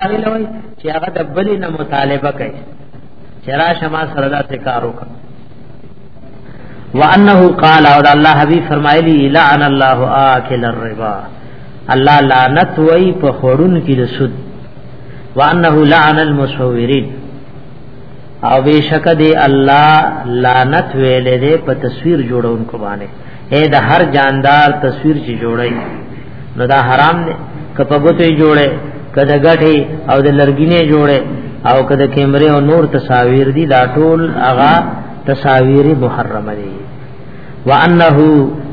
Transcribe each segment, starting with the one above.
ویلوي چې هغه د بلې نه مطالبه کوي چې را شما سره دا کار وکړ وانه قال او الله حبيب فرمایلی لعن الله آکل الربا الله لعنت وای په خورون کې د سود وانه لعن المصورين او بشک دی الله لعنت ویلې دې په تصویر جوړونکو باندې اے د هر جاندار تصویر چې جوړي نو دا حرام دی کپګوتې جوړي کده غټي او د لرګینه جوړي او کده کیمرې او نور تصاویر دي دا ټول اغا تصاویر محرم دي وانه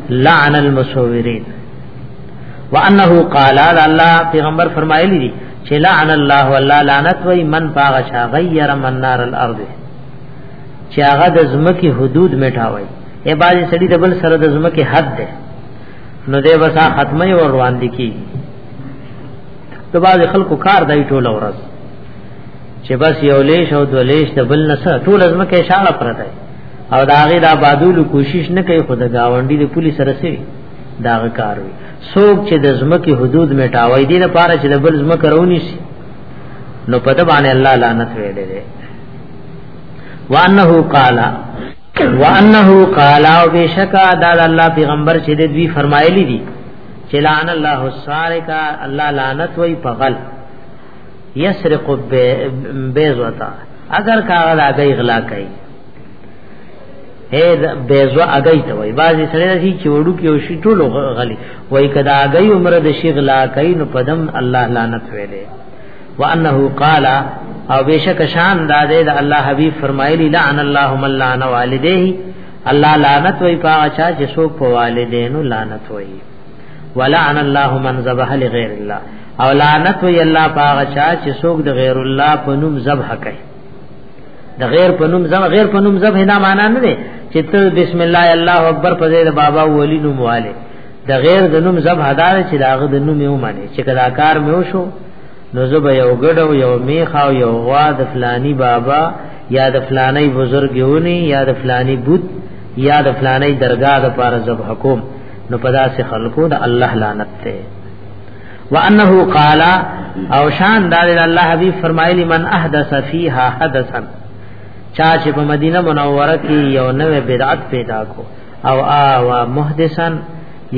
لعن المصورين وانه قال الله پیغمبر فرمایلی دي چې لعن الله والله لعنت وای من پاغ شا غیر من نار الارض چې هغه د زمکی حدود میټاوي اے باز سړی د بل سره د زمکه حد ده نو دې وسا ختمه ور روان دي کی د باز خلکو کار دای ټوله ورځ چې بس یو لیش او دو لیش د بل نسه ټول زمکه شاله پرته او دا غي دا بادولو کوشش نه کوي خود گاونډي د پولیس سره سي دا کار وي څوک چې د زمکه حدود میټاوي دي نه پاره چې د بل زمکه رونی شي نو په دبانې الله لعنت ویلې وانه قال وانه قال او بشکا دا الله پیغمبر چې د دوی فرمایلی دي چې لعن الله السارق الله لعنت وی پغل یسرق بیزوتا اگر کاغذ اگئی غلا کئی اے بیزو اگئی ته وای بازي سره دي چې وړو کې او شی ټولو غلي وای کدا اگئی عمر د شی غلا کئی نو پدم الله لعنت ویلې وانه قال او بشک شان دا دې د الله حبيب فرمایلی لعن الله من لعن والديه الله لعنت وی پاچا چې څوک په والدینو لعنت وی ولعن الله من ذبح لغیر الله او لعنت وی الله پاچا چې څوک د غیر الله په نوم ذبح کوي د غیر په نوم ذبح غیر په نوم ذبح نه معنا نه دی چې ته بسم الله الله اکبر په دې بابا ولی نوم والے د غیر د نوم ذبح دار چې داغه د نوم یې ومني چې کدا کار مې وشو نو زه به یو ګډ او یو میخا او یو غوا د فلانی بابا یا د فلانی بزرګ یونی یا د فلانی بوت یا د فلانی درگاه د پار زب حکوم نو پدا سے خلقو د الله لعنت ته وانه قال او شان د الله حبیب فرمایلی من احدث فیها حدثا چا چې په مدینه منوره کې یو نوې بدعت پیدا کو او آوا محدثن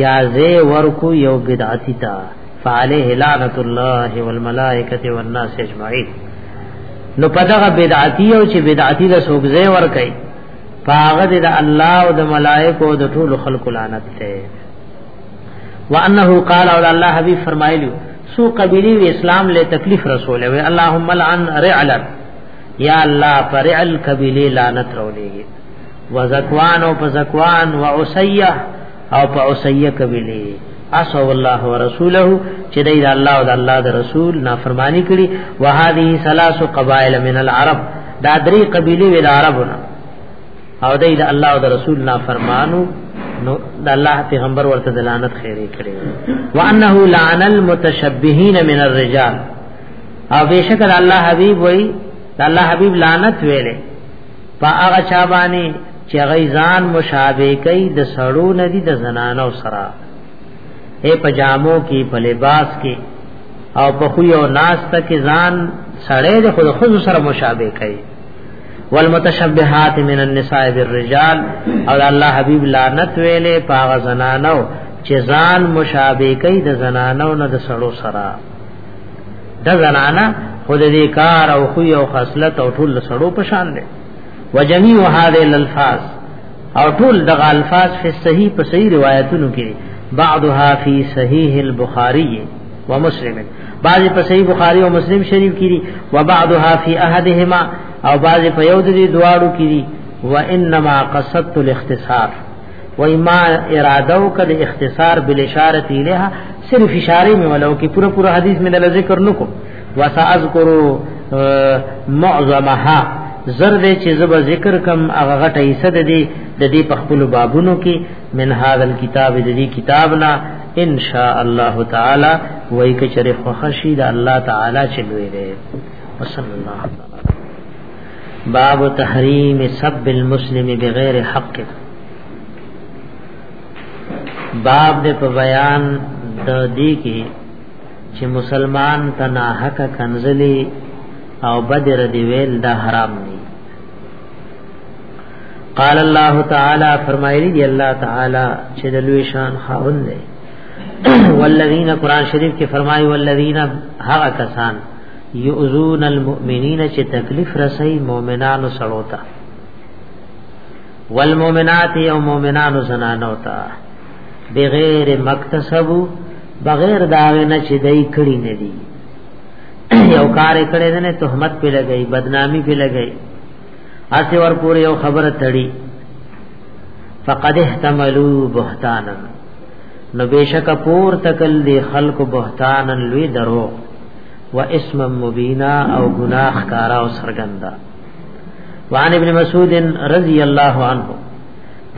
یا زی ورکو یو بدعتی تا فعليه لعنت الله والملائکه والناس اجمعين نو پدغه بدعتي او چې بدعتي له سوګزه ور کوي پاغه د الله او د ملائکه او د ټول خلق لعنت ته وانه قال او الله حبيب فرمایلی سو قبيلي و اسلام له تکلیف رسول وي اللهم لعن رعل یا الله پر رعل قبيلي لعنت رولېږي وزکوان او پزکوان وعسيه او په اوسیه قبیله اسو الله ورسوله چې د الله او د الله د رسول نافرمانی کړي وهذه ثلاث قبائل من العرب دا درې قبیله ویل عربونه او د الله او د رسول نافرمانو نو د الله پیغمبر ورته دلانت خیره کړي وانه لعن المتشبهین من الرجال او بشکل الله حبیب وای د الله حبیب لعنت ویلې په هغه چا باندې چې غي ځان مشابه کوي د سړو ندي د زنانو سره اے پجامو کې په لباس کې او په خو یو ناس ته کې ځان سړې د خود خود سره مشابه کوي والمتشبهات من النساء بالرجال او الله حبیب لعنت ویلې پاغه زنانو چې ځان مشابه کوي د زنانو نه د سړو سره دا زنانا خود دې کار او خو او خصلت او ټول سړو په شان دي وجميع هذه الالفاظ او ټول د الفاظ په صحیح په صحیح روایتونو کې بعضها فی صحیح البخاری و مسلم بعضی په صحیح بخاری او مسلم شریف کې دي و بعضها فی احدهما او بعضی په یو د دواړو کې دي و انما قصدت الاختصار وای ما اراده وکړه اختصار بل اشاره الیها صرف اشاره مې ولو کې پورا پورا حدیث مې دل ذکر نکو وساذکر معظمها زر دې چې زب ذکر کم هغه غټه حصہ دې د دې په خپل بابونو کې من هاذ الكتاب دې کتابنا ان شاء الله تعالی وای کې چرې خوشی د الله تعالی چلوي دې وصلی الله تعالی باب تحریم سب المسلم بغیر حق باب د په بیان د دې کې چې مسلمان تنا حق کنزلی او بدر دی ویل دا حرام دی قال الله تعالی فرمایلی دی الله تعالی چې د لوی شان خاوند دی والذین قران شریف کې فرمایي والذین هغه کسان یؤذون المؤمنین چې تکلیف رسي مؤمنانو سره وتا والمؤمنات او مؤمنانو زنانو ته بغیر مکتسب بغیر داوی نه چې دای کړی نه دی یو کار کړی نه تهمت په لګی بدنامی په لګی اسی ور پورې یو خبره تړي فقد احتملوا بهتانا نو بشک پور تکل دی خلق بهتانا لوی درو و اسم مبینا او گناہ کارا او سرګندا وان ابن مسعود رضی اللہ عنہ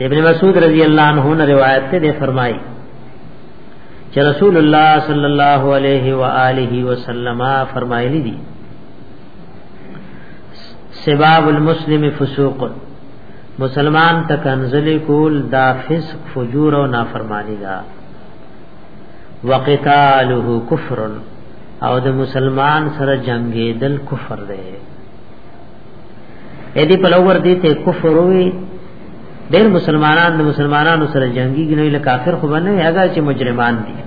ابن مسعود رضی اللہ عنہ نے روایت سے فرمائی چې رسول الله صلی الله علیه و آله وسلم فرمایلی دي سباب المسلم فسوق مسلمان تکنزل کول دا فسق فجور او نافرمانی ده وقتاله کفر او د مسلمان سره جنگې دل کفر دی اې دې په لور دې ته کفر وي ډېر مسلمانان د مسلمانانو سره جنگي ګنوي له کافر خو باندې هغه چې مجرمان دي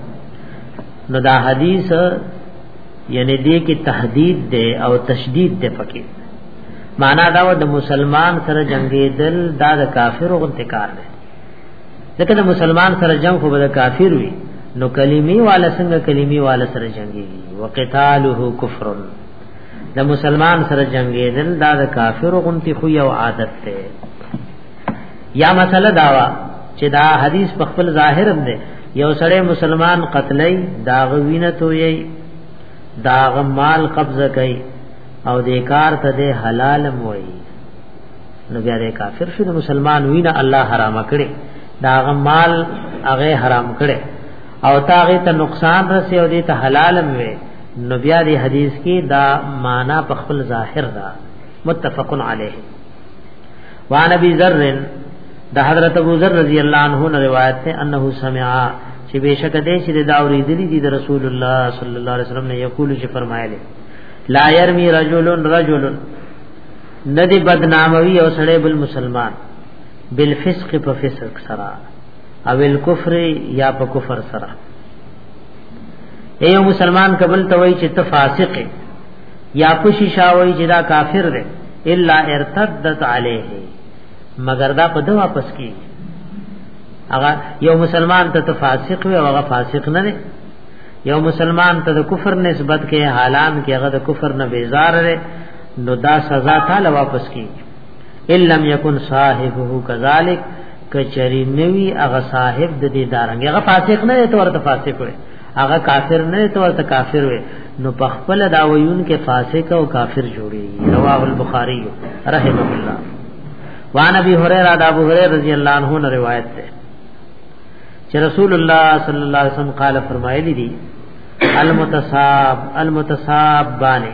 نو دا حدیث یعنی دې کې تهدید ده او تشدید ده پکې معنا دا و د مسلمان سره جنگې دل دا د کافر غنتکار ده ځکه د مسلمان سره جنگ خو به کافر وي نو کلمی والا څنګه کلمی والا سره جنگي وقتاله کفر د مسلمان سره جنگي دل دا د کافر غونتی خو یو عادت ده یا مسله داوا چې دا حدیث په خپل ظاهر هم ده یو سړی مسلمان قتلای داغ وینه توي داغ مال قبضه کوي او د کار ته حلال موي نو بیا د کافر شو د مسلمان وینه الله حرام کړي دا غ مال هغه حرام کړي او تاغه ته نقصان رسي او دې ته حلال وي نو بیا د حدیث کې دا معنا په خپل ظاهر دا متفق علیه وان ابي ذر د حضرت ابو ذر رضی الله عنه روایت ته انه سمع چې بشک دې چې دا اوریدلې دي د رسول الله صلی الله علیه وسلم نه یقول چې فرمایله لا يرمي رجل رجل نه دی بدناموي او سړی بل مسلمان بالفسق په فسق سره او الکفر یا په کفر سره ایو مسلمان قبل توي چې ته فاسق یا پوشي شاوي چې دا کافر دی الا ارتدت عليه مگر دا په دوا واپس کی اغه یو مسلمان ته فاسق وي او هغه فاسق نه دی یو مسلمان ته د کفر نسبت کې حالان کې هغه د کفر نه بیزار دی نو دا سزا تعالی واپس کی ان لم یکن صاحبه کذالک کچری نوی هغه صاحب د دې دارنګ هغه فاسق نه ته ورته فاسق وي هغه کافر نه ته ورته کافر وي نو په خپل دا ویون کې فاسق او کافر جوړي رواه البخاری رحمه الله وان ابي هريره دا ابو هريره رضی الله عنه نے روایت ده چې رسول الله صلی الله علیه وسلم قال فرمایلی دي المتصاب المتصابانه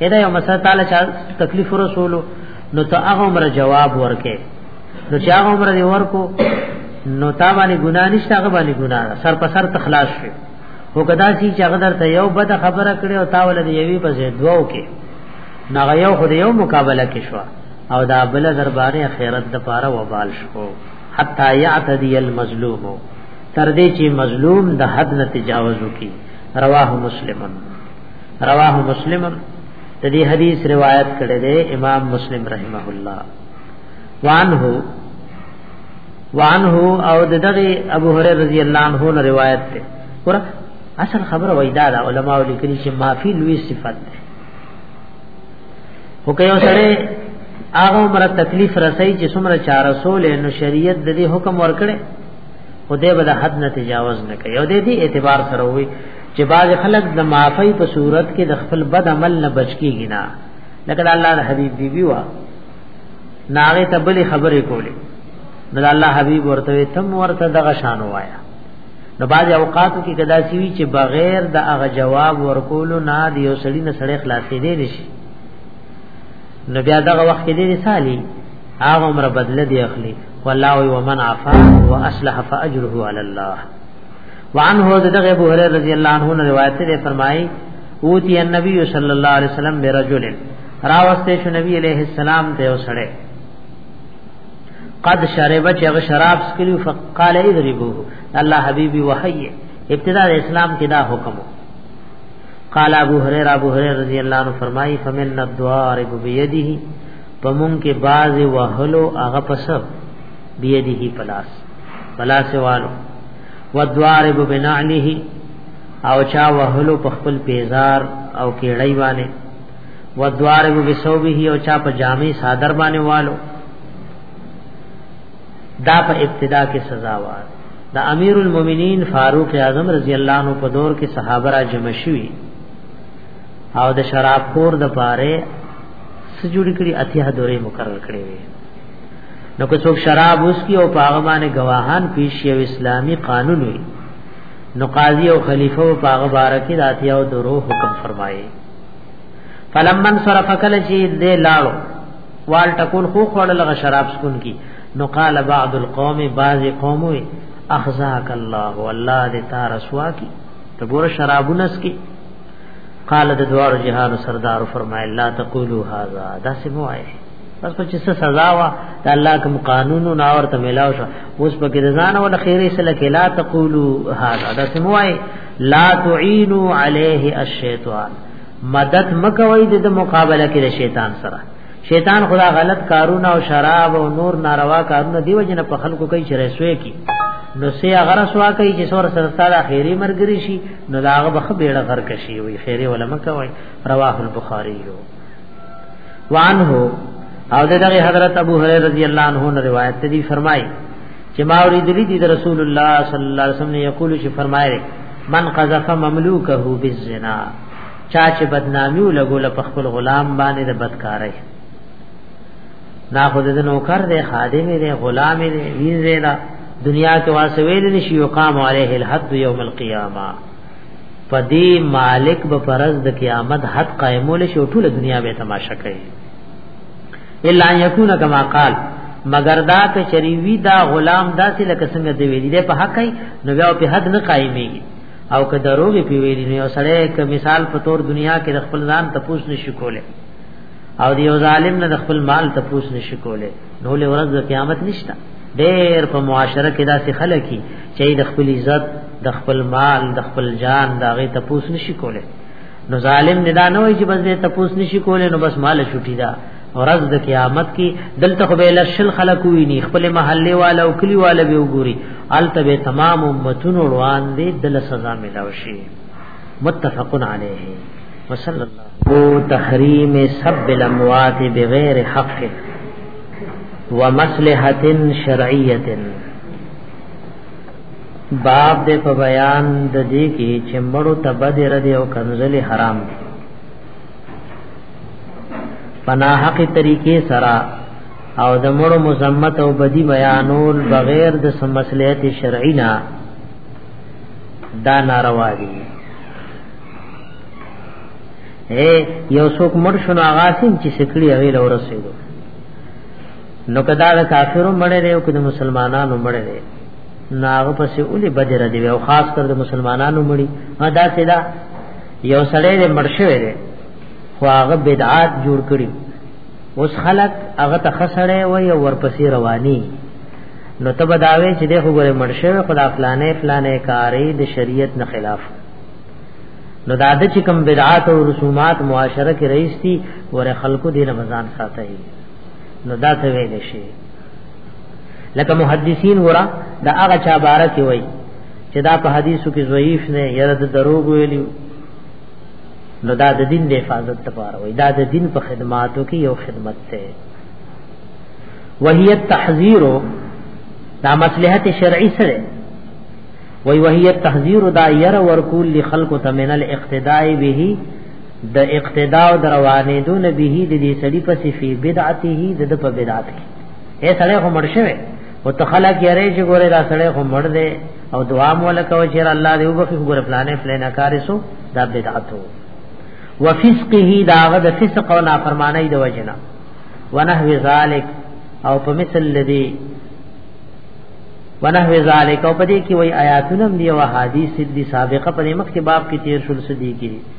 دا یو مسله تعالی چا تکلیف رسولو نو ته هغه عمر جواب ورکې نو چې هغه عمر دی ورکو نو تا باندې ګناه نشته هغه باندې ګناه سر په سر تخلاص شي هو کدا سي چې هغه درته یو بد خبره کړې او تا ول دی یوي په زه دوو کې نو یو خو یو مقابله کې شو او دا بل دربارې خیرت د پاره وبال شو حتا یعتدی المظلوم تر دې چې مظلوم د حد نه تجاوز وکي رواه مسلمن رواه مسلم د دې حدیث روایت کړی دی امام مسلم رحمه الله وانه وانه او دغه ابو هريره رضی الله عنه نه روایت ده ور اصل خبره وېدا دا علماء لیکلي چې معافي لوی صفت ده خو که یو سره هغه عمر تکلیف رسي چې څومره چار رسول نو شریعت د دې حکم ورکړي خدای به د حد نه تجاوز نه کوي او د دې اعتبار سره وي چې باز خلک د معافی په صورت کې د خپل بد عمل نه بچ کیږي نه لکه الله د حبیب دی بی وا ناغه ته بلی خبرې کولې نو الله حبیب ورته تم ورته دغه شان وایا نو باز اوقات کې کدا سی وی چې بغیر د هغه جواب ورکولو نه دی یو سړی نه سړی خلاصې دی نشي نو بیا دغه وخت کې دی سالي هغه عمر بدله دی اخلي والله ومن عفا واصلح فاجره على الله وعنه دغه ابو هريره رضی الله عنه نے روایت سے فرمائی اوتی النبی صلی اللہ علیہ وسلم برجل راوسته شو نبی علیہ السلام ته وسړې قد شرب چې هغه شراب سکلی فقال اضربوه الله حبیبی وحی ابتدا اسلام کې دا حکم قال ابو هريره ابو هريره رضی الله عنه فرمایي فمن الدوار بيديه پمون کې باز وهلو هغه پسب بيده پلاس پلاس والو ودوارب بنعنه او چا وهلو په خپل پیزار او کېړی باندې ودوارب بسوبه او چا په جامې صادر باندې والو دا په ابتدا کې سزا وار دا امیر المؤمنین فاروق اعظم رضی الله عنه په دور کې صحابه را جمع شوي او د شراب خور د پاره سجوړی کړي اتیا دورې مقرر کړې وي نو که څوک شراب اوس کی او پاغه باندې گواهان پیش یو اسلامی قانون وي نو قاضي او خلیفہ او پاغه بارکی راتیا او درو حکم فرمایي فلمن صرف کله چې دې لاړو وال ټکول خو خړل غ شراب سکون کی نو قال بعض القوم بعض قوم وي اخزاک الله والله دې تا رسوا کی ته ګور شرابونس کی قال د دوار جهان سردار فرمایله تقولوا هذا دا سموایه پس خو چې سزا وا د الله کوم قانون نه اورته ملاو شو اوس په کې ځان ول خیره سره کې لا تقولو هاذا دا سموای لا تعینوا علیه الشیطان مدد مکوي د مقابله کې د شیطان سره شیطان خدا غلط کارونه او شراب او نور ناروا کارونه دیو جن په خلکو کوي چې رسوي کی نو سي هغه رسوا کوي چې سور سره سره خیری مرګري شي نو داغه بخ بیړه غر کشي وي خیره ولما کوي رواه البخاری یو وان هو او دغه حضرت ابو هريره رضی الله عنه نے روایت دی فرمای چې ما اوریدلی دی رسول الله صلی الله علیه وسلم یقول چې فرمایره من قذف مملوکه بالزنا چا چې بدنامی لګول په خپل غلام باندې د بدکارۍ نا خود د نوکر دی خادم دی غلام دی وینځه دنیا کې واسویل نشي یقام علیه الحد یوم القیامه پدی مالک به پرز د قیامت حد قائمول شي ټول دنیا به تماشا کوي الا یکون کما قال مگر دا که چریوی دا غلام داسې لکه څنګه دی ویلی دی په حق ای نو بیا په حد نه قائمېږي او که دروغ په ویلی نو سره ک مثال په تور دنیا کې د خپل ځان تپوس نشي کوله او دی یو ظالم نه د خپل مال تپوس نشي کوله نو له ورځ د قیامت نشته ډېر په معاشره کې داسې خلک چې د خپل عزت د خپل مال د خپل جان دا غي تپوس نشي کوله نو ظالم ندا نه وي چې بس دې تپوس نشي کوله نو بس مال شوټی دا ورځ د قیامت کې دلته خو به لشل خلق وي نه خپل محله والا او کلی والا به وګوري الته به تمام امتون روان دي دل سزا ملاو شي متفقن علیه وصلی الله او تحریم سب الاموات بغیر حق ومصلحه شرعیه باب دې په بیان د دې کې چې مړو ته بد رد او کنزلې حرام دي پنا حق طریقې سره او د مړو مزمت او بدی بیانول بغیر د سمسلیت شرعی نه دا ناروا دي اے یو څوک مړ شنو هغه سیم چې سکړی هغه لورسېږي نو کدا د کافرو مړ دی او کدا مسلمانانو مړ دی نو هغه پسې اولی بدر دی او خاص کر د مسلمانانو مړی دا سیدا یو سړی د مرشوي دی خو هغه بدعات جوړ کړی اوس خلق هغه ته خسړې وای او ورپسې رواني نو ته بداوي چې دغه ګوره مرشوي خدا فلانه فلانه کاری د شریعت نه خلاف نو دا د چې کوم بدعات او رسومات معاشره کې رئیس دي ور خلقو دین رمضان ساتي نو دا څه ویل شي لکه محدثین ورا دا هغه چا بارک وي چې دا په حدیثو کې ضعیف نه یا د دروغ ویلی نو دا د دین د حفاظت لپاره وي دا د دین په خدماتو کې یو خدمت ده وهي التحذير دا مصلحت شرعي سره وی وهي التحذير دا ير ورکول لخلق تمن الاقتداء به د اقتداء او دروانې دو نبیه د دې سړي په صفي بدعته د په بدعت کې اے سړی خو مړ شوی او ته خلک یې رې چې ګوره دا سړی خو مړ دی او دعا مو لکه چې الله دې وبخښي ګوره فلانه فلانه کار سو دا بدعت وو وفسقه داغه د فسق او نافرمانی د وجنا ونحو ذالک او په مثل لدی ونحو ذالک او په دې کې وای آیاتونه دی او حدیث دي سابقه په مخ کې باب کې تیر شول سدي کې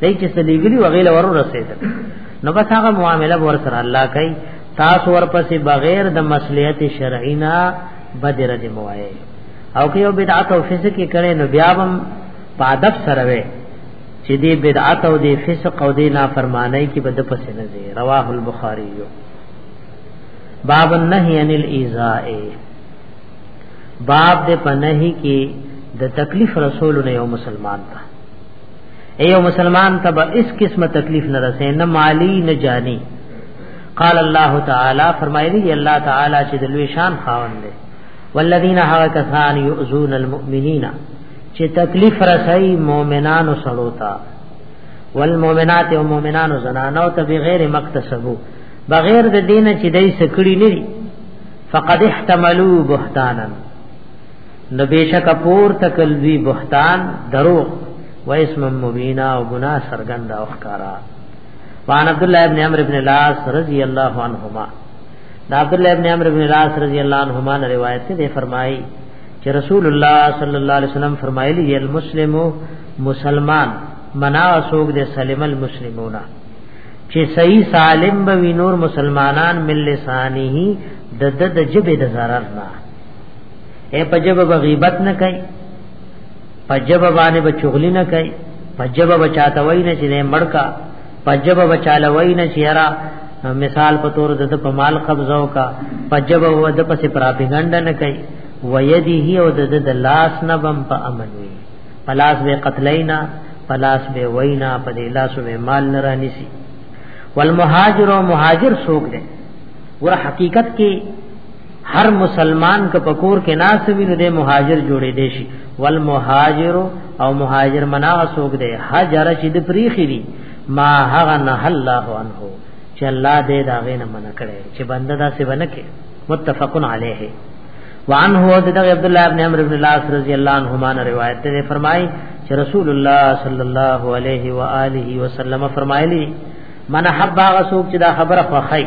دای چې سلیګلی وغیله ورو رسیدل نو بس هغه معاملې ور سره الله کوي تاسو ورپسې بغیر د مصلحت شرعي نه بدر دې موایي او که یو بدعت او فسق کې کړي نو بیا هم په ادب سره وي چې دې بدعت او دې فسق او دې نافرمانی کې بد پسې نه ځي رواه البخاری یو باب النهی عن الاذاء باب دې په نهي کې د تکلیف رسول نه یو مسلمان ته ایو مسلمان ته به اس قسمه تکلیف نه رسې نه مالی نه جانی قال الله تعالی فرمایلی دی الله تعالی چې د لوی شان خاوند دی والذین هوا کسان یؤذون المؤمنین چې تکلیف رسای مؤمنانو سره تا والمؤمنات او مؤمنانو زنانو ته بغیر مقتصبو بغیر د دینه چې دای سکړی نه فقد احتملوا بهتانا نو بشک پور تکل دوی بهتان درو و اسم مبینا او گنا سرګند او خکارا وان عبد الله ابن عمرو ابن لاس رضی الله عنهما دا عبد الله ابن عمرو ابن لاس رضی الله عنهما نے روایت سے فرمائی کہ رسول اللہ صلی اللہ علیہ وسلم فرمایلی المسلم مسلمان منا سوق دے سلم المسلمون چې صحیح سالم به وینور مسلمانان مل لسانه د د جبه د zarar نه اے پجب به غیبت نه کوي پجب باندې به چغلی نه کوي پجب به چاته وای نه چې مړکا پجب به چاله وای نه چې را مثال په تور د په مال قبضو کا پجب و د پسې پراپګند نه کوي ويديه او د د لاس نه بم په امن وي پلاس به قتلینا پلاس به وینا په دې لاس به مال نه رانی سي والمهاجر او مهاجر سوق دي ور حقیقت کې هر مسلمان که پکور کې ناس وي نو د مهاجر جوړې دي شي والمهاجر او مهاجر منا سوګ دي هاجر چې د پریخي دي ما هغه نه الله عنه چې الله دې دا غینه من کړي چې بنده دا سی بنکه متفقن علیه وان هو د عبد الله ابن عمرو بن العاص رضی الله عنهما روایت ته فرمایي چې رسول الله صلی الله علیه و آله وسلم فرمایلی من حب هغه څوک چې دا خبره خوخی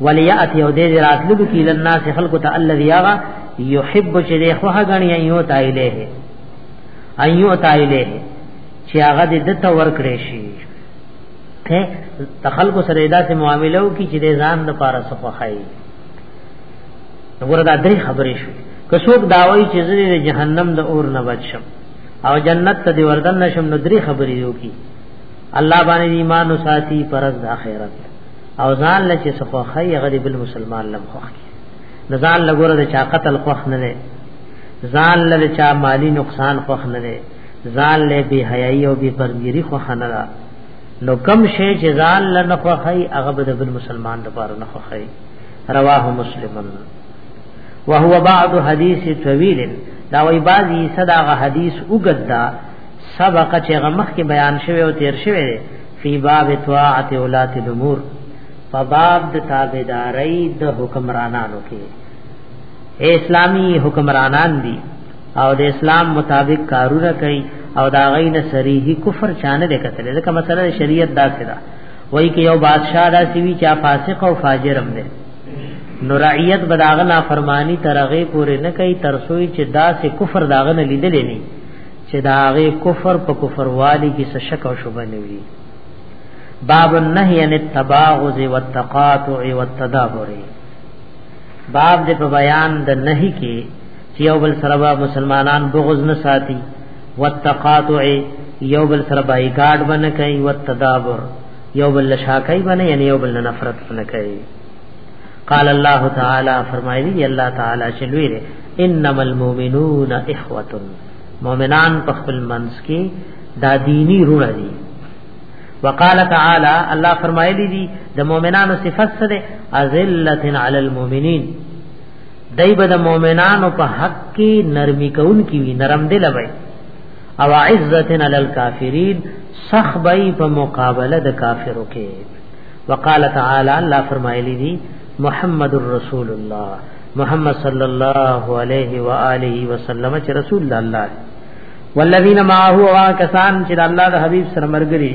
وليات یو دې راتلو کې لنا سه خلق ته الذي يغا يحب چې دې خو غني ايو تایله ايو تایله چې هغه دې دته ور کړې شي ته تخلق سره ادا سه معاملو کې چې دې ځان د پاره صفخای وګوره دا درې خبرې شو که څوک داوي چې زه د جهنم د اور نه بچم او جنت ته دی وردن نشم نو درې خبرې یو کی الله باندې ایمان او ساتي پرز د اخرت او ځان له چې صفخی غریب المسلمان لم خوخ کی ځان له ګوره د چا قتل خوخ نه نه ځان له چا مالی نقصان خوخ نه نه ځان له بی حیاي او بی پرګيري خوخ نه را نو کم شی چې ځان له نه خوخی هغه به د بل مسلمان لپاره نه خوخی رواه مسلمن وهو بعد حدیث طویل دا وی بعضی صداغه حدیث وګدا سبق چې غمخ کې بیان شوی او تیر شوی فی باب طاعت اولات الامور فباب د تابعداري د حکمرانانو کې اسلامی حکمرانان دي او د اسلام مطابق کارونه کوي او دا غینه صریحي کفر چانه ده کتل ځکه مسله شریعت داسې ده وای کې یو بادشاہ دا سوي چا فاسق او فاجر هم ده نو رعیت بداغه نافرمانی ترغه پورې نه کوي ترسوي چې داسې کفر داغه نه لیدلې نه چې دا غي کفر په کفر والی کې څه شک او شبه نه وي باب النهي عن التباغض والتقاطع والتدابر باب دې په بیان د نهي کې چې یو بل سره مسلمانان بغض نه ساتي والتقاطع یو بل سره بایکاټ باندې کوي والتدابر یو بل لشاکای باندې یعنی یو بل نفرت باندې کوي قال الله تعالی فرمایلی الله تعالی شلوی انما المؤمنون اخوه مؤمنان په خپل منځ کې دا دینی رونه دي وقال تعالی الله فرمایلی دي د مؤمنانو صفات څه ده ازلت علی المؤمنین دای به د مؤمنانو په حق کې نرمي کون کی وی نرم دل وای او عزت علی الکافرین صخبای په مقابله د کافرو کې وقال تعالی الله فرمایلی دي محمد رسول الله محمد صلی الله علیه و آله وسلم چې رسول الله والذین معه وا کسان چې الله د حبیب سره مرګري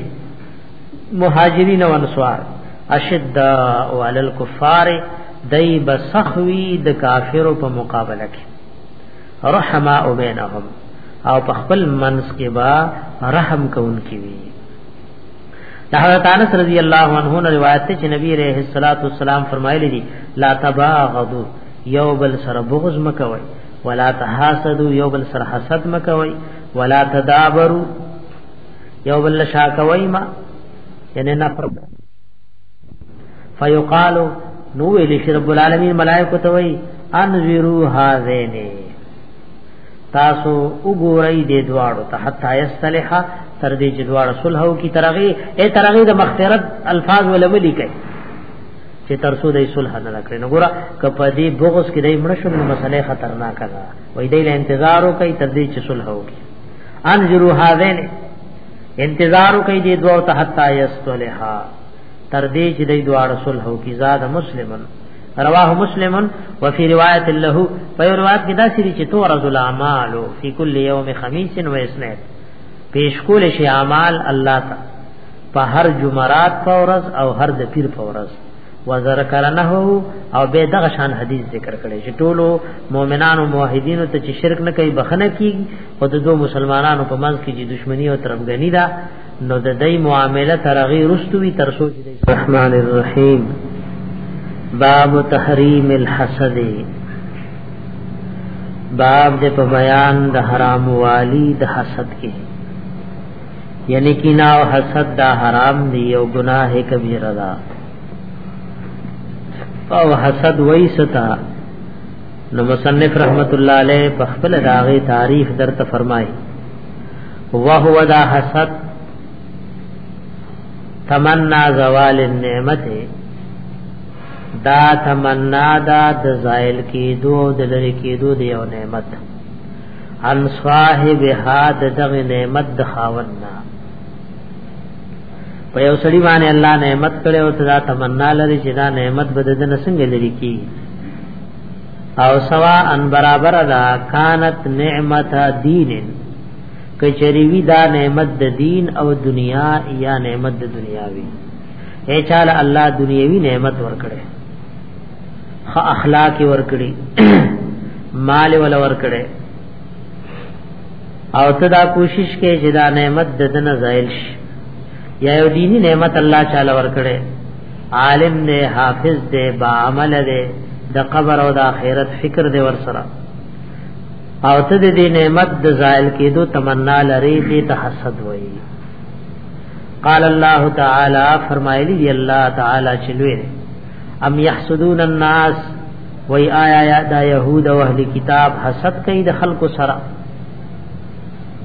مهاجرین او انصار اشد علی الکفار دای بسخوی د کافرو په مقابله کې رحما او بینهم او په خپل منس کې با رحم کوونکی وي دا حضرت انس رضی الله عنه نے روایت ته چې نبی رحمه الصلاه والسلام فرمایلی دي لا تباغضوا یو بل سره بغض مکوي ولا تحاسدوا یو بل سره حسد مکوي ولا تدابروا یو بل شاکوي ما یعنی نفرت فیقال نو ویل شي رب العالمین ملائکه ته وای انذروا هذین تاسو وګورئ د دواړو ته حتا یصلح تر دې چې دواړه صلح او کی ترغه اے ترغه د مغفرت الفاظ ولولي کوي چې تر څو د صلح نه کړی نو ګوره کپه دې بغض کې دای مړ شو نو مسله خطرناک ده وای دې انتظار وکي تر دې چې صلح وکي انذرو هاذین انتظار وکي دې دوه ته حتا یصلح تر دې چې دې دواړه صلح وکي زاد مسلمن رواه مسلم وفي روایت له په روایت کې دا سری چې تو رجل اعمال فی کل یوم خمیس و اسنین پیش کول شی اعمال الله تا په هر جمعرات په ورځ او هر د پیر په ورځ وذکرنه او به دغه شان حدیث ذکر کړي چې ټولو مؤمنانو موحدینو ته چې شرک نه کوي بخنه کیږي او د دوه مسلمانانو په منځ کې چې دښمنی او تربګنی ده نو د دې معامله ترغی رستوي تر سوچ دی الرحمن الرحیم باب تحریم الحسد باب د په بیان د حرام والی د حسد کې یعنی کینا او حسد دا حرام دی او گناہ کبیره ده او حسد وای ستا نو مصنف رحمت الله علیه په خپل داغه تعریف درته فرمایي وهو دا حسد تمنا زوال النعمت دا تمنا دا د زائل کی دو د لری کی دو د یو نعمت ان صاحب هاد دغه نعمت د خاوننا په یو سړي باندې الله نعمت کړي او دا تمنا لري چې دا نعمت به د نسنګ لري کی او سوا ان برابر دا کانت نعمت دینن کچری وی دا نعمت د دین او دنیا یا نعمت د دنیا وی اے چاله الله دنیوي نعمت ورکړي خ اخلاق ورکړي مال ول ورکړي او ته دا کوشش کې چې دا نعمت د دن زایل شي یا یو دینی نعمت الله تعالی ورکړي عالم نه حافظ دې با عمل دې د قبر او د آخرت فکر دې ور سره او ته د دې نعمت د زائل کېدو تمنا لري دې ته حسد وایي قال الله تعالی فرمایلی دی الله تعالی چلوې ام يحسدون الناس وای آیا یا دا يهود او اهل کتاب حسد کوي د خلکو سره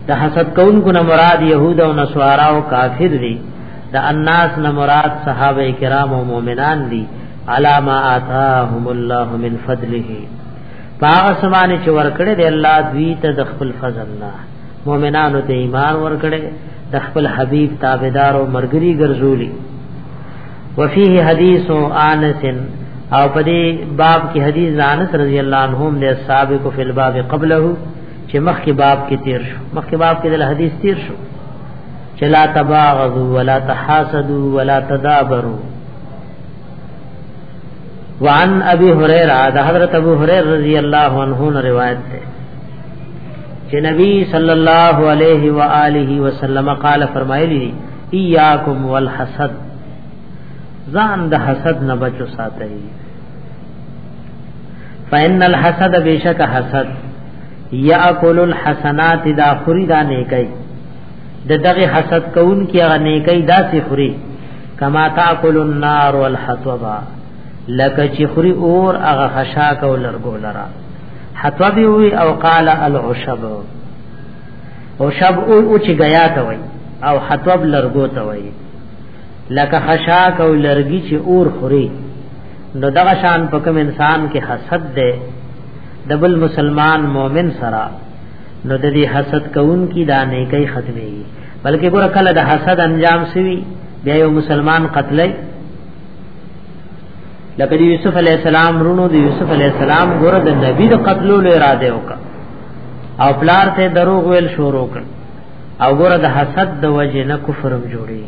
د حسد کوونکو نه مراد يهود او نصارا او کافر دي د الناس نه مراد صحابه کرام او مؤمنان دي علامه آتاهم الله من فضله باغ سمانه چې ورکړې دی الله دوی ته د خپل فضل الله مؤمنانو ته ایمان ورکړې د خپل حبیب تابعدار او مرګري ګرځولي وفيه حديث انس او په دې باب کې حدیث انس رضی الله عنه هم د سابق فی الباب قبله چې مخکې باب کې تیر شو مخکې باب کې د حدیث تیر شو چې لا تباغضوا ولا تحاسدوا ولا تدابروا وعن ابي هريره ده حضرت ابو هريره رضی الله عنه نے روایت ہے کہ نبی صلی اللہ علیہ وآلہ وسلم قال فرمایلی ایاکم والحسد ځان د حسد نه بچو ساتئ فإن الحسد بشک حسد یاکل الحسنات دا خری دا نیکي د دغه حسد کون کی هغه نیکي داسې خوري کما تاکل النار والحطبا لکه چې خوري اور هغه خشاک او لرګو لرا حطبي وي او قال العشب او شب او چې غیا ته وي او حطب لرګو ته وي لکه خشاک او لرګي چې اور خوري نو دغه شان په کوم انسان کې حسد ده دبل مسلمان مؤمن سره نو د دې حسد کوون کی دا نه کوي ختمي بلکې ګور کله د حسد انجام سوي بیا یو مسلمان قتلای لکه د یوسف علی السلام رونو د یوسف علی السلام ګور د نبی د قتلولو اراده وکړه او پلار ته دروغ ویل شروع کړ او ګور د حسد د وجه نه کفرم جوړي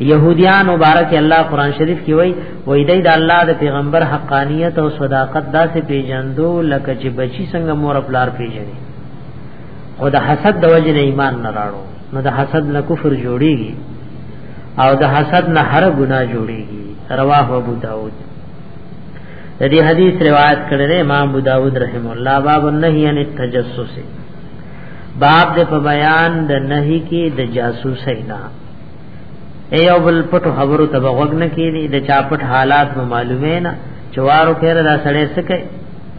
يهوديان مبارک الله قران شریف کې وای وای د الله د پیغمبر حقانیت او صداقت داسې پیژندو لکه چې بچی څنګه مور خپل پیژني او د حسد د وجه نه ایمان نه راړو نو د حسد نه کفر جوړیږي او د حسد نه هر ګناه جوړیږي رواه ابو داود د دې حدیث روایت کړی دی امام ابو داود رحم الله باب النهی عن التجسس باب د په بیان د نهی کې د جاسوسۍ نه ای او بل پټو خبرو ته بغوګ نه کیدی د چا پټ حالات مو معلومه نه چوارو خیر دا سړی سکه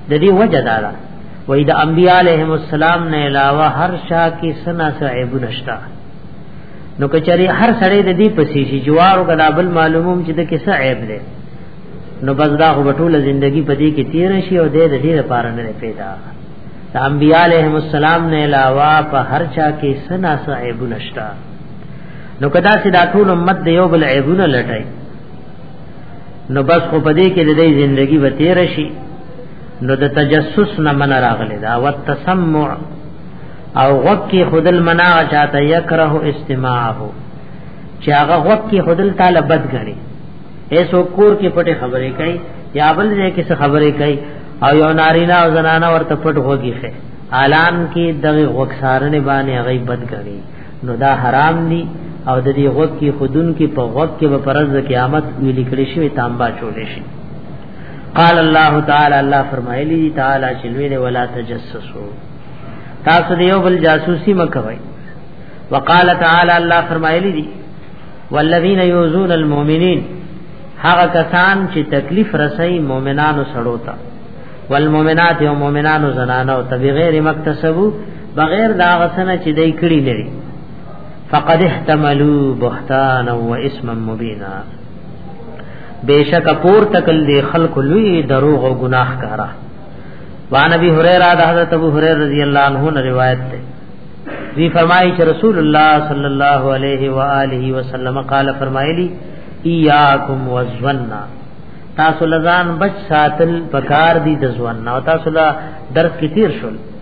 د دې وجه دا ده وای د انبیاء علیهم السلام نه علاوه هر شا کې سنا صاحب نشتا نو کچری هر سړی د دې پسې شي جوار او غلابل معلوموم چې د کیسه عیب دی نو بس دا خو ټول زندگی په دې کې تیر شي او د دې لپاره نه پیدا د انبیاء علیهم السلام نه علاوه په هر چا کې سنا صاحب نشتا نو کدا چې دا ټول امت د یو بل عیبونه لټای نو بس خو په دې کې د دې زندگی به تیر شي نو د تجسس نه من راغلی دا او تسمع او غوکی خودل منا چاته یکره استماعه چې هغه غوکی خودل تعالی بد غني ایسو کور کې پټه خبرې کوي یا بل دې کې څه خبرې کوي او یو نارینا او زنانا ورته پټ هوږي خې اعلان کې دغه غوکسارنه باندې هغه بد غني نو دا حرام دي او د دې غوږ کې خودون کې په غوږ کې به پرز قیامت ویل کړي شي تانبا چولې شي قال الله تعالی الله فرمایلی تعالی چې لوی دی ولا تجسسو تاسو دیو بل جاسوسی مکوئ وقال تعالی الله فرمایلی دی والذین یوزون المؤمنین هغه کسان چې تکلیف رسي مؤمنانو سړو ته والمؤمنات او مؤمنانو زنانو ته بغیر مکتسبو بغیر دا غسنه چې دای کړی لري فقد احتملوا بهتانا و اسما مبینا بیشک پور تکل دی خلق لوی دروغ او گناہ کارا وان ابي هريره د حضرت ابو هريره رضی الله عنه نه روایت ده وی فرمایي چې رسول الله صلی الله علیه و آله وسلم قال فرمایلی ایاکم وزن تاسو لزان بچ ساتل پکار دي د ځوان او تاسو لا درس کې تیر شول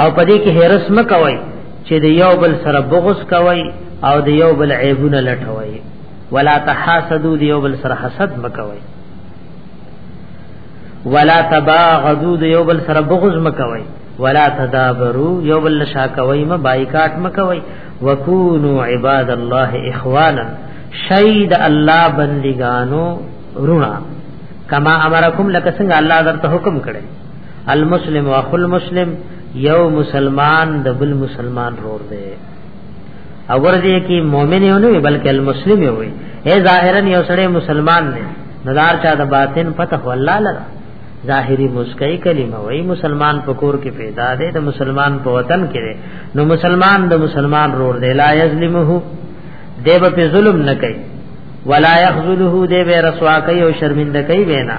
او پدې کې هرس مکوي چې د یو بل سره بغض کوي او د یو بل عیبونه لټوي ولا تحاسدوا د یو بل سره حسد مکوي ولا تباغضوا د یو بل سره بغض مکوي ولا تدابروا یو بل شاکوي ما بایکاټ مکوي وکونو عباد الله اخوانا شید الله بندگانو رونا کما امرکم لکه څنګه الله درته حکم کړی المسلم واخو المسلم یو مسلمان د بل مسلمان رور دی او ورځي کې مؤمن یو نه وي بلکې المسلم یو وي اے ظاهرا یو سړی مسلمان نه ندار چا د باطن فتح الله لرا ظاهری مسکای کلمه وای مسلمان پکور کې پیدا دی د مسلمان په وطن کې دی نو مسلمان د مسلمان رور دی لا یظلمه دی به ظلم نه کوي ولا یخذله دی به رسوا کوي او شرمنده کوي وینا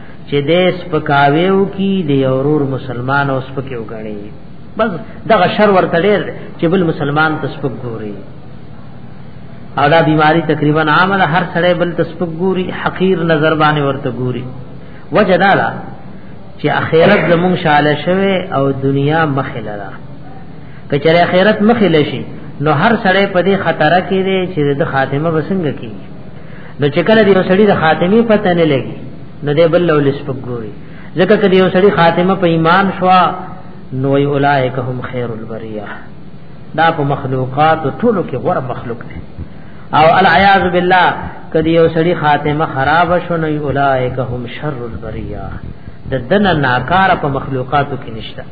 چې دې سپکاویو کی دی اورور مسلمان او سپکه وګڼي بس دغه شر ورته ډیر چې بل مسلمان ته سپک ګوري او دا بیماری تقریبا عامه ده هر سړی بل ته سپک ګوري حقیر نظر باندې ورته ګوري وجه دا ده چې اخرت زمون شاله شوه او دنیا مخه لره کچره اخرت مخه لشي نو هر سړی په دې خطر کې دی چې د خاتمه وسنګ کیږي نو چې کله دی وسړي د خاتمي پته نه لګي نو دی بل لول سپګوري ځکه کله یو سړي خاتمه په ایمان شو نو ای اولائک هم خیر البریه دا په مخلوقات ټولو کې غوړ مخلوق دی او العیاذ بالله کدی یو سړی خاتمه خراب شو نو اولائک هم شر البریه د دنه ناکاره په مخلوقاتو کې نشته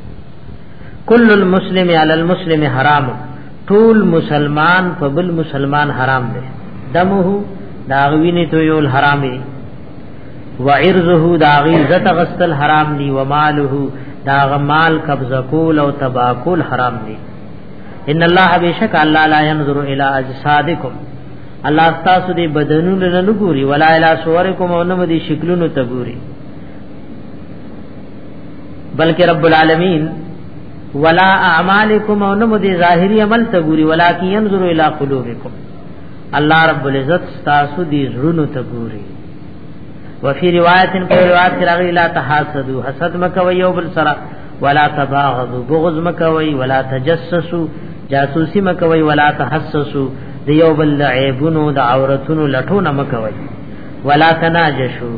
کل المسلم علی المسلم حرام ټول مسلمان په بل مسلمان حرام دی دمه داغوینه تو یو حرام دی و عرضه داغی عزت غسل حرام دی و ماله داغ مال قبض کول او تباکل حرام دی ان الله بیشک الله لا ينظر الى اجسادکم الله تاسو دې بدنونو نه ګوري ولا الى صورکم او نه دې شکلونو ته ګوري بلکې رب العالمین ولا اعمالکم او نو دې ظاهری عمل ته ګوري ولکه ينظر الى قلوبکم الله رب العزت تاسو دې زړونو ته ګوري وفي روایت په روایت کې راغلي لا تحاسدوا حسد مکوي یو بل سره ولا تباغضوا بغض مکوي ولا تجسسوا جاسوسي مکوي ولا تحسسوا د یو بل عیبونو د عورتونو لټونه مکوي ولا تناجشوا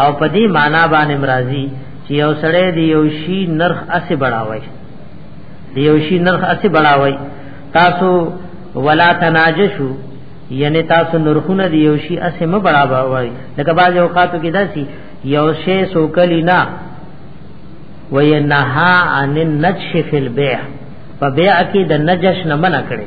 او په دې معنا باندې مرضی چې یو سړی دی یو شی نرخ اسه بڑاوي دی یو شی نرخ اسه بڑاوي تاسو ولا تناجشو یعنی تاسو نرخونه دی یو شی اسه م بڑاوي لکه باز اوقاتو کې داسي یو شی سوکلی نه وینها عن النجش فی البیع په بیع کې د نجش نه منع کړي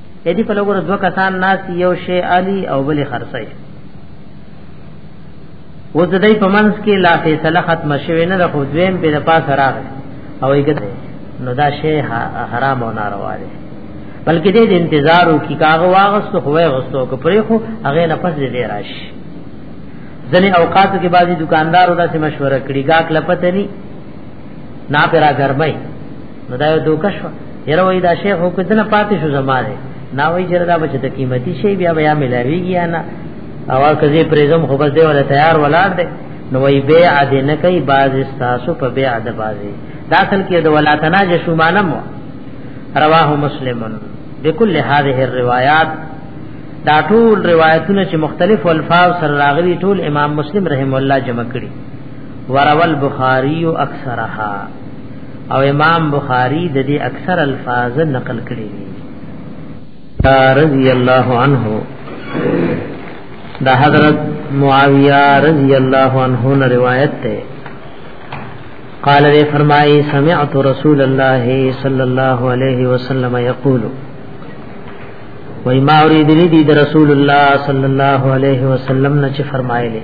یدي په لګور دوه کسان ناس یو شی علی او بل خرڅي و د دې په منځ کې لا فیصله ختم شوه نه د خو دویم په پاس راغی او یې نو دا شی حرام او ناروا دی بلکې دې انتظار او کی کاغه واغستو خو واغستو کو پرې خو هغه نه پس دې راشي ځنې اوقاتو کې بعضي دکاندارو داسې مشوره کړي گاک لپته نه نا پر ګرمای نو دا یو دوکه شو یره وای دا شیخ خو دنه پاتې شو زماره نا وای چې دا بچ د قیمتي شی بیا بیا ملاویږي یا نه او کزه پرېزم خو بس دی ولا تیار ولاړ دی نو وای بیع دې نه کوي باز استاسو په بیع د بازي دا اصل کې د ولاتنا جشومانم رواه مسلمن بكل هذه الروايات دا ټول روایتونه چې مختلف الفاظ سره راغلي ټول امام مسلم رحم الله جمع کړي ورول بخاری او اکثرها او امام بخاری د دې اکثر الفاظ نقل کړي دي رضی الله عنه دا حضرت معاویہ رضی اللہ عنہ نے روایت تے قال نے فرمائی سمعت رسول اللہ صلی اللہ علیہ وسلم یقول وای ما اوریدلی دی د رسول الله صلی الله علیه وسلم نه چې فرمایلی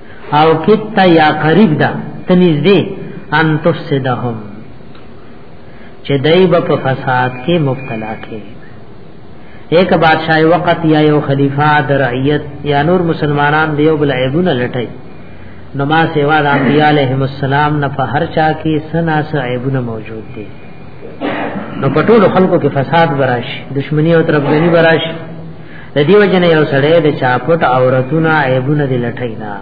او کتا یا قریب ده تنیز دی ان تفسدهم چې دای په فساد کې مبتلا کې ایک بادشاہ وقت یا یو خلیفہ د رعیت یا نور مسلمانان دیو بل عیبونه لټای نو ما سیوا د انبیاء علیهم السلام نه په هر چا کې سنا سه عیبونه موجود دي نو پټول خلکو کې فساد براشي دشمنی او تربګنی براشي د دیو جن یو سړی د چاپټ عورتونه عیبونه دی لټی نه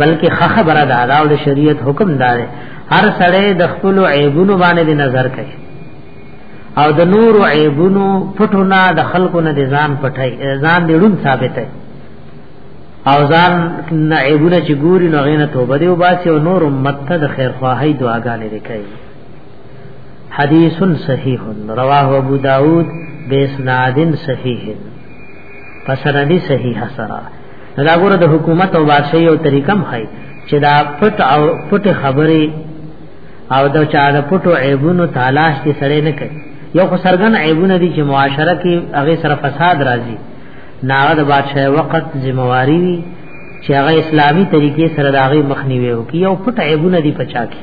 بلکې خبره د اعلی او د شریعت حکم دار هر سړی د خپل عیبونو باندې نظر کوي او د نور عیبونو پټونه د خلکو نه ځان پټای ځان دې ړوند ثابت دی او ځان نه عیبونه چې ګوري نو غینه توبه دی او باسي او نور امت ته د خیر خواهی دعاګانې کوي حدیث صحیح رواه ابو داود بیسناد صحیح فسندی صحیح سرا دا ګوره د حکومت او بادشاہي او طریقم خای چې دا پټ او پټ خبرې او د چا د پټو عیبونو تلاش دي سره نه کوي یو خو سرګن عیبونه دي چې معاشره کې هغه سره فساد راځي ناغه د بادشاہ وخت ذمہواری وي چې هغه اسلامی طریقې سره داغه مخنیوي وکي او پټ عیبونه دي پچا کې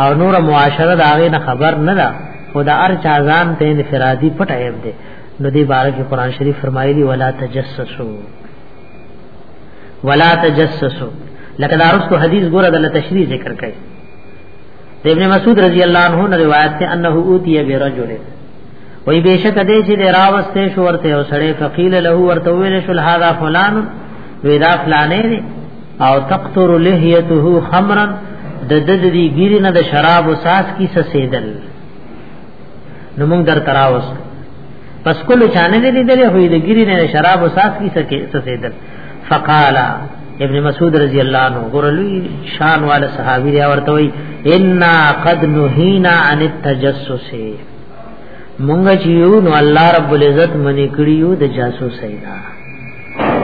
او نور معاشره دا غي نه خبر نه ده خدا ار چا ځان ته انفرادي پټ عیب ده نو دی بارک قرآن شریف فرمایلی ولا تجسسو ولا تجسسو لکه دا رسو حدیث ګوره د تشریح ذکر کړي د ابن مسعود رضی الله عنه نه روایت ته انه اوتی برجل وی بیشک دې چې راوسته شو ورته او سړی فقیل له ورته ویل شو هذا فلان وی دا فلانه او تقطر لحیته خمرا د د دې ګیری نه د شراب او ساس کی سسیدل نو موږ در تراوس پس کله چانه دې لیدلې هوې د ګیری نه شراب او ساس کی سسیدل فقال ابن مسعود رضی الله عنه ګورلوی شان والا صحابي دی ورته وی ان قد نهینا عن التجسس مونږ چې یو نو الله رب العزت منی کړیو د جاسوسۍ نه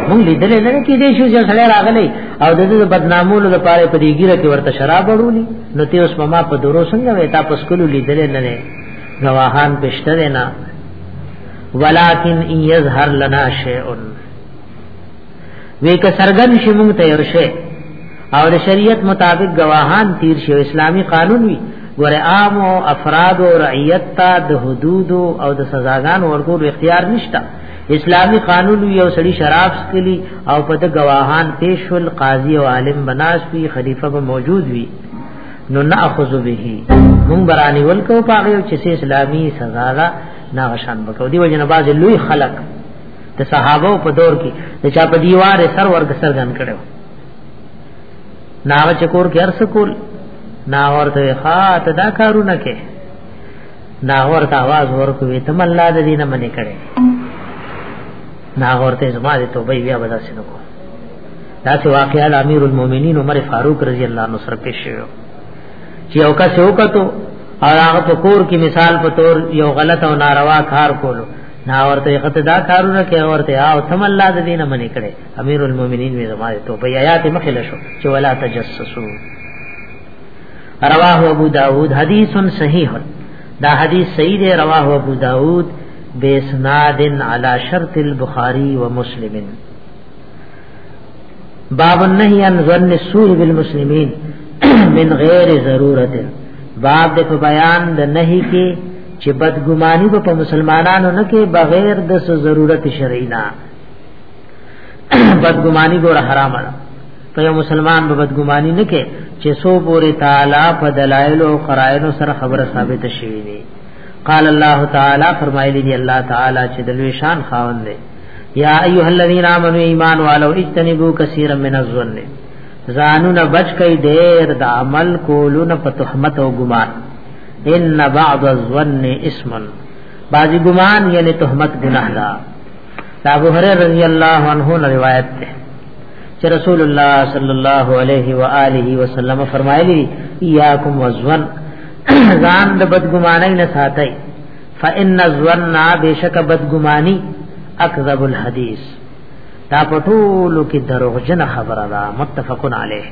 مونږ لیدلې نه کې دې شو چې سړی راغلی او د دې بدنامولو لپاره په دې ګیره کې ورته شراب وړولې نو ته اوس مما په درو څنګه وې تا پس کولو لیدلې نه نه گواهان پښته ده نه ولکن ان یظهر لنا شیء وی که سرګن شي مونږ ته یو شی او د شریعت مطابق گواهان تیر شي اسلامی قانون وی ور عام او افراد او رعیت ته د حدود او د سزاګان ورکو اختیار نشته اسلامی قانون یو سړی شراب سکلی او په د گواهان پیشل قاضی او عالم بناس وی خلیفہ به موجود وی نو ناخذ به مون برانی ول کو پاغه چې اسلامی سزا را ناغشان بکو دی وجنه باز لوی خلق د صحابه په دور کې د چا په دیوار سر ورګ سر ځان کړو ناغه چکور کې ارس کول نا ورته ښا ته دا کارونه کې دا ورته आवाज ورکوي ته الله د دینه منې کړي نا ورته زما د توبې بیا ودا سينو کو دا چې واقعا امیر المؤمنین عمر فاروق رضی الله عنه سره پیښ شو چې او کا څو کتو او هغه په کور کې مثال په تور یو غلط او ناروا کار کولو نا ورته خط دا کارونه کوي ورته او تم الله د دینه منې کړي امیر المؤمنین وی زما د توبې آیات مخې لشو چې ولا تجسسو رواه ابو داود حدیث صحیح دا حدیث صحیح دی رواه ابو داود بیسناد علی شرط البخاری ومسلم باب النهی عن ظن السوء بالمسلمین من غیر ضرورت باب د په بیان د نهی کې چې بدګماني په مسلمانانو نه کې بغیر د ضرورت شرعي نه بدګماني ګور حرامه په یو مسلمان به بدګماني نه کې چې سو پوری تعالی په دلایل او قرائن سره خبره ثابت شي وي قال الله تعالی فرمایلی دی الله تعالی چې د لوی شان خاوند دی یا ایها الذین آمنوا ایمان والو اجتنبوا کثیرا من الظن زانون بچ کئ ډیر د عمل کولو نه په تهمت او ګمان ان بعض الظن اسم بعضی ګمان یعنی تهمت گناہ ده ابو هريره رضی الله عنه روایت ده چې رسول الله صلی الله علیه و آله وسلم فرمایلی یاکم وزن ځان د بدګمانۍ نه ساتي فإن الظن بشک بدګمانی اکذب الحدیث دا پټولو کې دروغجن خبره ده متفقن علیه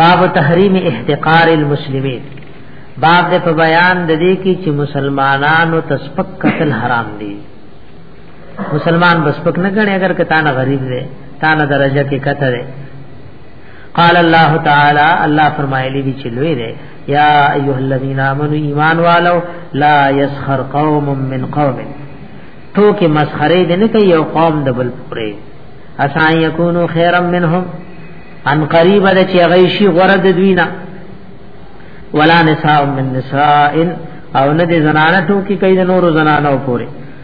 باب تحریم احتقار المسلمین باب د په بیان د دې کې چې مسلمانانو تسپک قتل حرام دي مسلمان بس پک نه غني اگر کتا نه غریب دی تا نه درجه کې کته دی قال الله تعالی الله فرمایلی دی چې لوی دی یا ایه الذین آمنو ایمان والو لا یسخر قوم من قوم تو کې مسخره دې نه کوي یو قوم د بل پرې اسان یکونو خیرم منهم ان قریب د چې غیشی غره د دوینا ولا نساء من نساء او نه دې زنانه ټوکی کوي د نورو زنانو پوره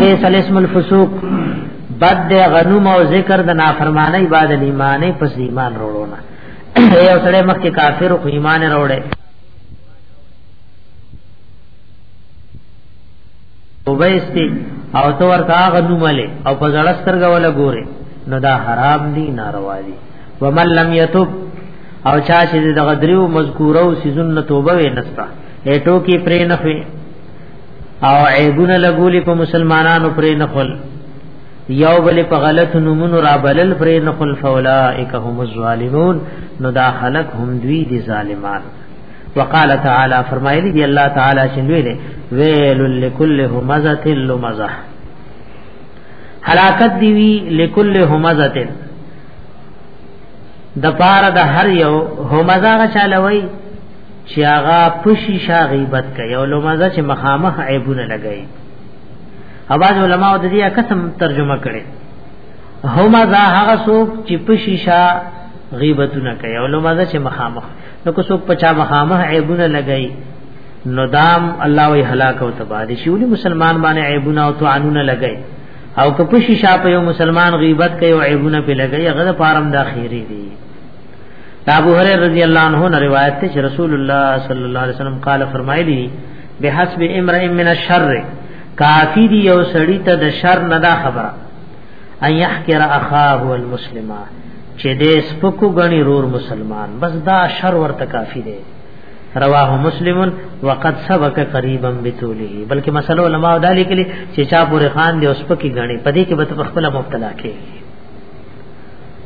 بیس الاسم الفسوق بد دے غنوم او ذکر د نافرمانی بعد ایمانه پس ایمان وروړو نه یو سره مخ کې کافر او ایمان وروړي وبېستي او تو ورته غنومله او په ځړستر غول ګوره نو دا حرام دي ناروا دي ومن لم يتوب او چا چې د غدریو مذکورو سيزن توبه ونستا اټو کې پرې نه او عیبونه لګولې په مسلمانانو پرې نه خل یو بل په غلط نمونه را بلل پرې نه خل فولائک هم الظالمون نو دا خلق هم دوی دي ظالمان وقال تعالی فرمایلی دی الله تعالی چې ویل ویل لكل همزه لمزه هلاکت دی وی لكل همزه د پاره د هر یو همزه غچالوي چې هغه پشي شا غیبت کوي او لمزه چې مخامخ عیبونه لګي اواز علماء د دې قسم ترجمه کړي هما ذا هغه څوک چې پشي شا غیبتونه کوي او لمزه چې مخامخ نو کو څوک پچا مخامخ عیبونه لګي نو دام الله وی هلاک او تباہ دي شي مسلمان باندې عیبونه او توانونه لګي او که پشي شا په یو مسلمان غیبت کوي او عیبونه په لګي هغه فارم د اخیری دي دا ابو هريره رضی الله عنه نه روایت ته رسول الله صلی الله علیه وسلم قال فرمایلی بحسب امرئ من الشر کافی دی یو سړی ته د شر نه دا خبره ان يحقر اخاه المسلم چې دې سپکو غني رور مسلمان بس دا شر ورته کافی دی رواه مسلم وقد سبق قريبا بتوله بلکې مسله علماء دا لیکلي چې چا پورې خان دی اوس پکې غني پدې کې به خپل مبتلا کېږي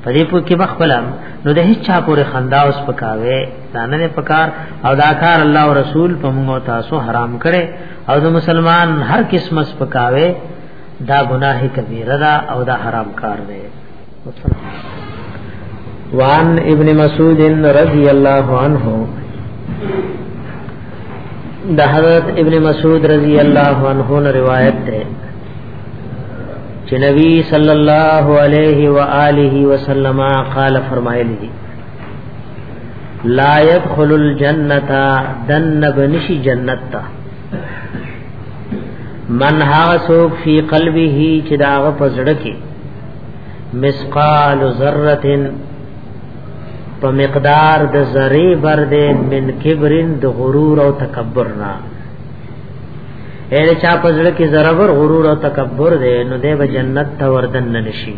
په دې په کې بخلم نو د هیڅ چا پورې خندا اوس پکاوي دا نه پکار او دا کار الله او رسول په موږ تاسو حرام کړي او د مسلمان هر قسم اس پکاوي دا گناه کبیره ده او دا حرام کار دی وان ابن مسعود رضی الله عنه د حضرت ابن مسعود رضی الله عنه روایت ده چې نبی صلی الله علیه و آله وسلم قال فرمایلی دي لا يدخل الجنه دن بنشي جنت تا من ها سو فی قلبه چې داغه پزړه کې مسقال ذره په مقدار د ذره بر دې من کبرن د غرور او تکبر نه اې چا پزړه کې زرور غرور او تکبر دې نو دې به جنت ته وردن نه نشي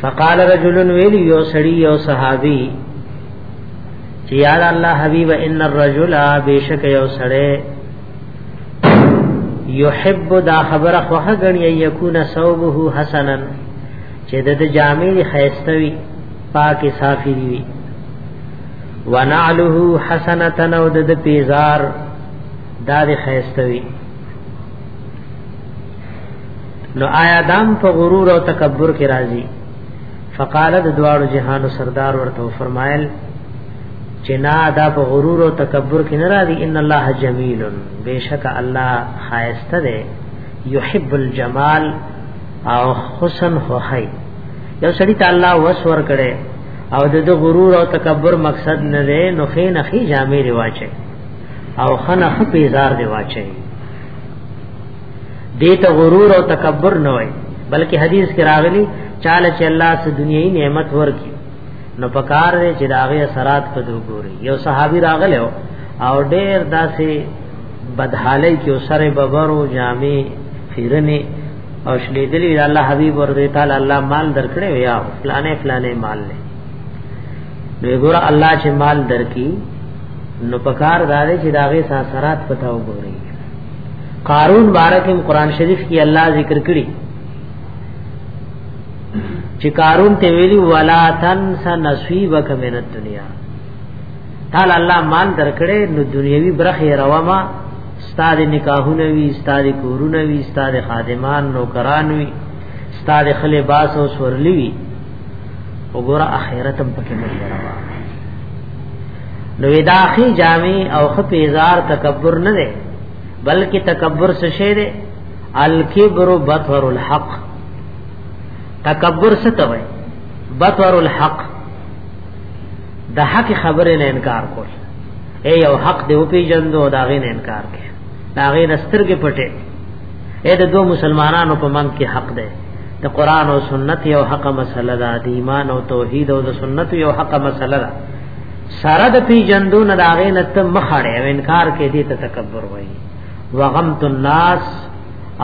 فقال رجل ویل یو سړی یو صحابي چې یا الله حبیب ان الرجل بیشک یو سړی یحب دا خبره خو غنی یکون ثوبه حسنا چې د جامې خیستوي پاکي صافي وي ونعله حسنتن او د پیزار دا دی خیستوی نو آیا دام په غرور او تکبر کې راځي فقال د دوارو جهانو سردار ورته فرمایل چې نا دا په غرور او تکبر کې نه راځي ان الله جمیل بیشک الله خایسته دی یحب الجمال او حسن خوخی یو سړی ته الله وسور کړي او د د غرور او تکبر مقصد نه دی نو خې نه خې جامې دی واچي او خنه خ په زار دی واچي دې ته غرور او تکبر نه وای بلکې حدیث کې راغلی چاله چې الله سه دنیوي نعمت ورکي نو پکار دی چې داغه اثرات په دوه ګوري یو صحابي راغله او ډېر داسې بدحالي کې سره ببرو جامې خیرنه او شلیدلی الله حبیب ورته تعالی الله مال درکړي یا فلانه فلانه مال نه نو ګور الله چې مال درکې نو پکار دار چې داغه ساسرات پتا وګوري قارون بارکم قران شریف کې الله ذکر کړی چې قارون ته ویلی ولا تنس نصیبک من الدنیا تعالی الله مال درکړي نو دنیوي برخه روامه ستاد نکاحونه وی ستاد کورونه وی ستاد خادمان نوکران وی ستاد خلې باس او سورلی وی وګوره اخرت هم پکې نه راوا نو دا اخی جامع او خپیزار تکبر نه ده بلکې تکبر څه شی ده الکبر بطر الحق تکبر څه ته وای بطر الحق د حق خبره نه انکار کول اے یو حق دی او پیجندو دا غي نه انکار کوي دا غي نسترګې پټه اے د دوه مسلمانانو په من کې حق دی د قران او سنت یو حق مسله ده د ایمان او توحید او د سنت یو حق مسله ده سره د پیجندو نه دا غي نه ته مخړې او انکار کوي دې ته تکبر وایي وغمت الناس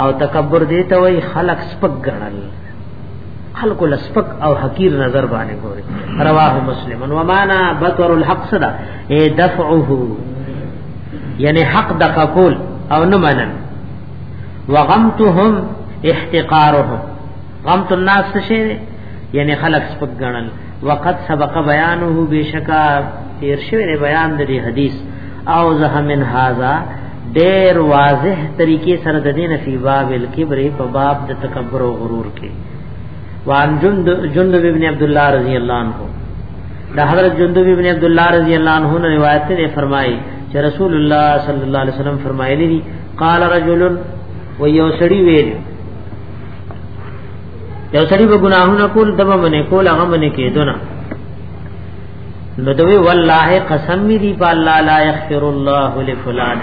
او تکبر دې ته وایي خلق سپک ګڼل خلق لسپک او حقیر نظر باندې ګوري رواه مسلم و معنا بطر الحق صدا اي دفعه یعنی حق د قول او نه منن وغمتهم احتقارهم غمت الناس څه شي یعنی خلق سپک غنل وقد سبق بیانه بشکا تیر شوی بیان د حدیث او زه من هاذا ډیر واضح طریقې سره د دین فی باب الکبر په باب د تکبر او غرور کې وان جند جند ابن عبد الله رضی الله عنه دا حضرت جند ابن عبد الله رضی الله عنه نے روایت سے فرمائی چې رسول الله صلی الله علیه وسلم فرمایلی دي قال رجل و یو سړی ویل یو سړي به ګناهونه کول دبه منې کول هغه منې کېدونه نو دوی والله قسم می دی په الله لا یغفر الله لفلان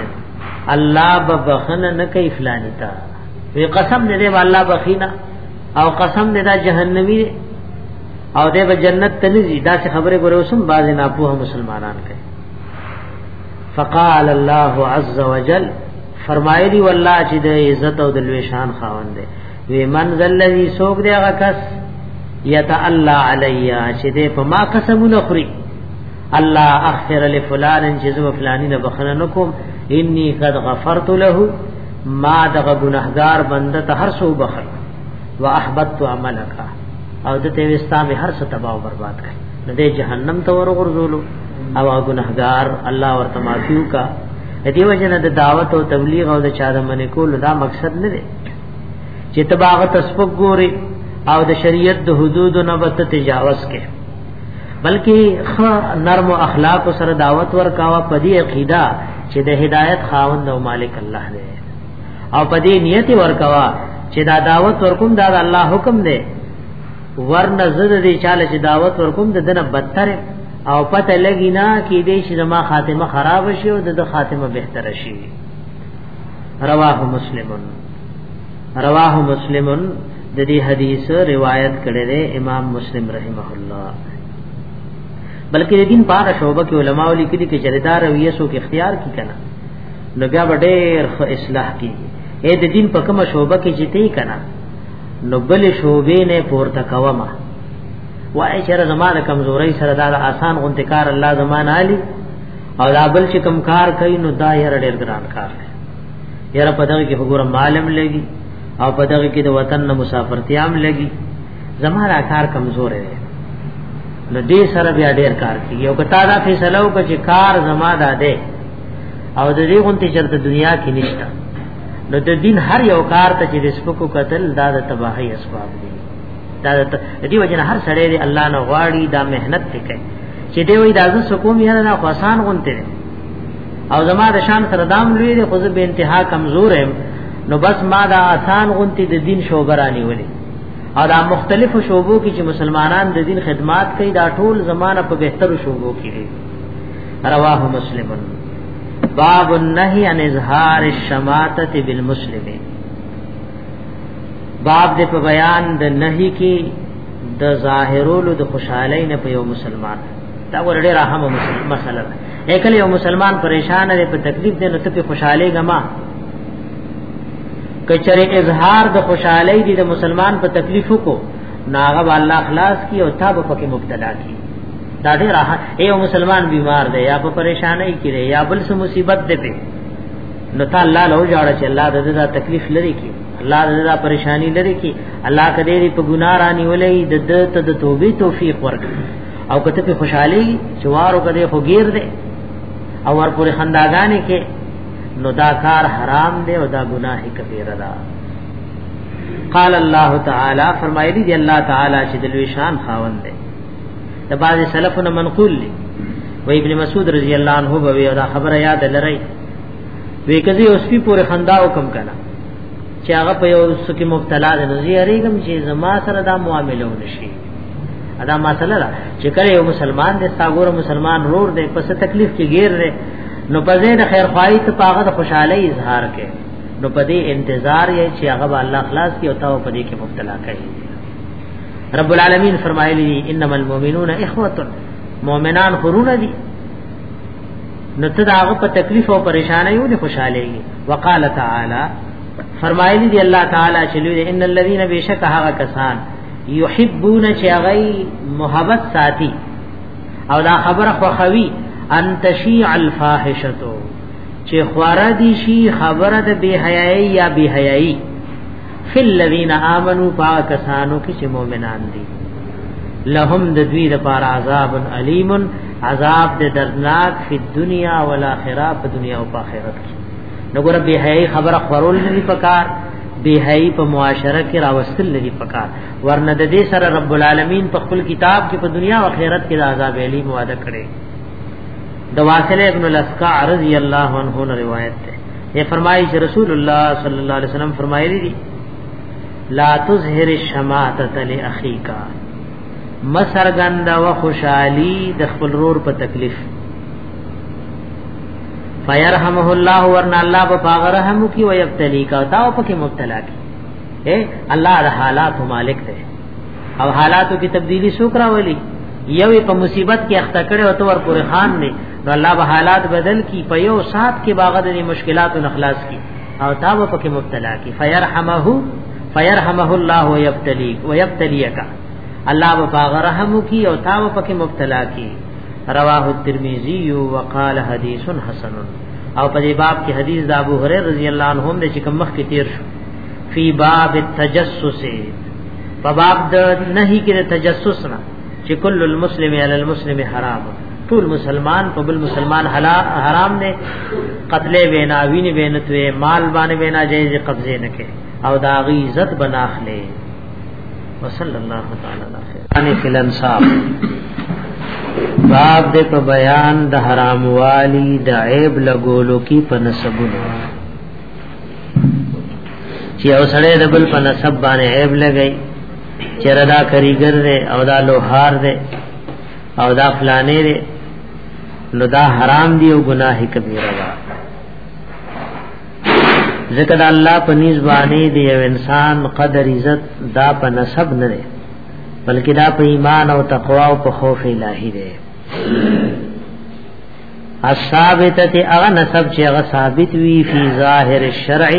الله ببخنه نه کوي فلان تا وی قسم دې والله بخینا او قسم دې دا جهنمی او دې به جنت ته نزي دا څه خبره ګورو سم باز نه په مسلمانان کوي فقال الله عز وجل فرمایلی والله چې د عزت او د لوی شان خاوند دی وی من ذا الذي سوق دی هغه کس يتعلى علي چې دې په ما قسمونه خوري الله اغفر لفلان چې زو فلانی نه بخنه نکوم انی قد غفرت له ما دغه ګناهګار بنده ته هر څو بخر واحبطت عملک او د ته وستا به هر څه تباہ او برباد کړ نه دې جهنم ته ورغورځولو او ګناهګار الله ورته معفو کا دیو جن د دعوت او تبلیغ او د چاره منې کول دا مقصد نه دی چې تباغه تسبق ګوري او د شریعت د حدود نه به تجاوز کې بلکې خا نرم او اخلاق سره دعوت ورکاوه په دې عقیده چې د هدایت خاوند او مالک الله دی او په دې نیت ورکاوه چې دا دعوت ورکوم دا د الله حکم دی ورنه زړه دې چاله چې دعوت ورکوم د دنه بدتر او پته لګی نه کې دې چې زما خاتمه خراب شي او د خاتمه بهتر شي رواه مسلمون رواه مسلمون د دې حدیث روایت کړی دی امام مسلم رحمه الله بلکې دین پاره شوبه کې علما لیکلي کې جریدار رویه سو کې اختیار کی کنه نو بیا ډېر خو اصلاح کی اې د دین په کومه شوبه کې جته کنه نو بل شوبې نه پورته کوما وای چې زمانه کمزوري سره دا آسان غونتکار الله زمانه علی او دا بل چې کم کار کوي نو دا یې ډېر ګران کار دی یاره په دغه کې وګوره معلم لګي او په دغه کې د وطن نه مسافرتیام لګي زماره کار کمزور دی نو دې سره بیا ډېر کار کوي او کته دا فیصله وکړي چې کار زما ده ده او د دې غونتی چرته دنیا کې نشته نو د دین هر یو کار ته چې د سپکو قتل دا د تباہی اسباب دي دا دې وجه نه هر سړی دې الله نه غواړي دا مهنت ته کوي چې دې وې دا زه سکوم یاره دا خاصان غونته او زما د شان سره دام لوی دې خو زه به انتها کمزور یم نو بس ما دا آسان غونتی د دین شوبرانی ولې او دا مختلفو شوبو کې چې مسلمانان د دین خدمات کوي دا ټول زمانہ په بهترو شوبو کې دي رواه مسلم باب النهي عن اظهار الشماتة بالمسلمين باب د په بیان د نهي کې د ظاهرولو د خوشحالۍ نه په یو مسلمان دا ور ډېر اهمه مسله ده اکل یو مسلمان پریشان دی په تکلیف دی نو ته په خوشحالي غما کچره اظهار د خوشحالۍ دی د مسلمان په تکلیف کو ناغب الله اخلاص کی او تاب پکې مبتلا کی دا ډېر اهمه یو مسلمان بیمار دی یا په پریشانای کې دی یا بل څه مصیبت دی په نو ته الله له جوړه چې الله د دا تکلیف لري کی الله د دا پریشانی لري کی الله کدی دې په ګناه رانی ولې د د ته د توبې توفیق ورکړي او کته په خوشحالي چې وارو کدی خو غیر دې او ور پورې خنداګانې کې نو دا کار حرام دی او دا ګناه کبیره ده قال الله تعالی فرمایلی دی الله تعالی چې د لوی شان خاوند دی د بعض سلفونو منقول دی و ابن مسعود رضی الله عنه به دا خبره یاد لرئ وی کزی اوس پی پورې خندا وکم کنه چې هغه په یو سکه مبتلا ده نو زیریګم چې زما سره دا معاملې ونشي ادا مسله ده چې کله یو مسلمان دې ساګور مسلمان رور دې پس تکلیف کې غیر دې نو په دې د خیر خوایي ته پاغه د خوشحالي اظهار کې نو په دې انتظار یې چې هغه الله خلاص کی او تا په دې کې مبتلا کوي رب العالمین فرمایلی انما المؤمنون اخوه مؤمنان خرونه دي نو ته داغه په تکلیف او پریشانه یو نه خوشاله یې وقال تعالی فرمایلی دی الله تعالی چې لوی ان الذين بشک هغه کسان يحبون چې هغه محبت ساتي او دا خبره خوخوي ان تشيع الفاحشه چې خورا دي شي خبره د بے حیاي یا بے حیاي فی الذین آمنو پا کسانو کی چه مومنان دی لهم د دوی د پار عذاب علیم عذاب د دردناک فی الدنیا والآخرہ په دنیا او په آخرت کې نو ګره به هي خبره خورول نه پکار به هي په معاشره کې راوستل نه پکار ورنه د دې سره رب العالمین په خپل کتاب کې په دنیا او آخرت کې د عذاب علیم وعده کړي د واصله ابن الاسقع رضی الله عنه روایت ده یہ فرمائی چې رسول الله صلی الله علیه وسلم فرمایلی دي لا تظهر الشماتة لاخيك مسرګند و خوشحالی د خپل رور په تکلیف فیرحمه الله ورنا الله په پاغ رحم کی و یبتلی کا تا او پکې مبتلا کی اے الله د حالات مالک دی او حالاتو کی تبدیلی سوکرا ولی یو په مصیبت کې اخته کړي او تور پورې خان نه نو الله به حالات بدل کی په یو سات کې باغ د مشکلاتو نخلاص کی او تا به پکې مبتلا کی فیرحمه فیرحمه الله ويبتلی ويبتلیک الله به باغ رحم کی او تا به پکې مبتلا کی رواه الترمذی وقال حدیث حسن او په دې باب کې حدیث د ابو هريره رضی الله عنه هم د چې کوم مخ کې تیر شو فی باب التجسس په باب د نهی کې د تجسس نه چې کل المسلم علی المسلم حرام ټول مسلمان په بل مسلمان حرام دی قتل وینا وین وینت وی مال باندې وینا جایز قبضه نه کې او دا غی عزت بناخلې وصلی الله تعالی علیه فی الانصاف باب دې په بیان د حرام والی د عیب لګولو کی په نسبونو چې او سړی د بل په نسب باندې عیب لګی چردا کریګر دے او دا لوهار دے او دا فلانه دی نو دا حرام دی او گناه کبیره ده ځکه دا الله په نيز باندې دی یو انسان قدر عزت دا په نسب نه دی بلکې دا په ایمان او تقوا او په خوف الهی دی الثابته اغه نسب چې هغه ثابت وی فی ظاهر الشرع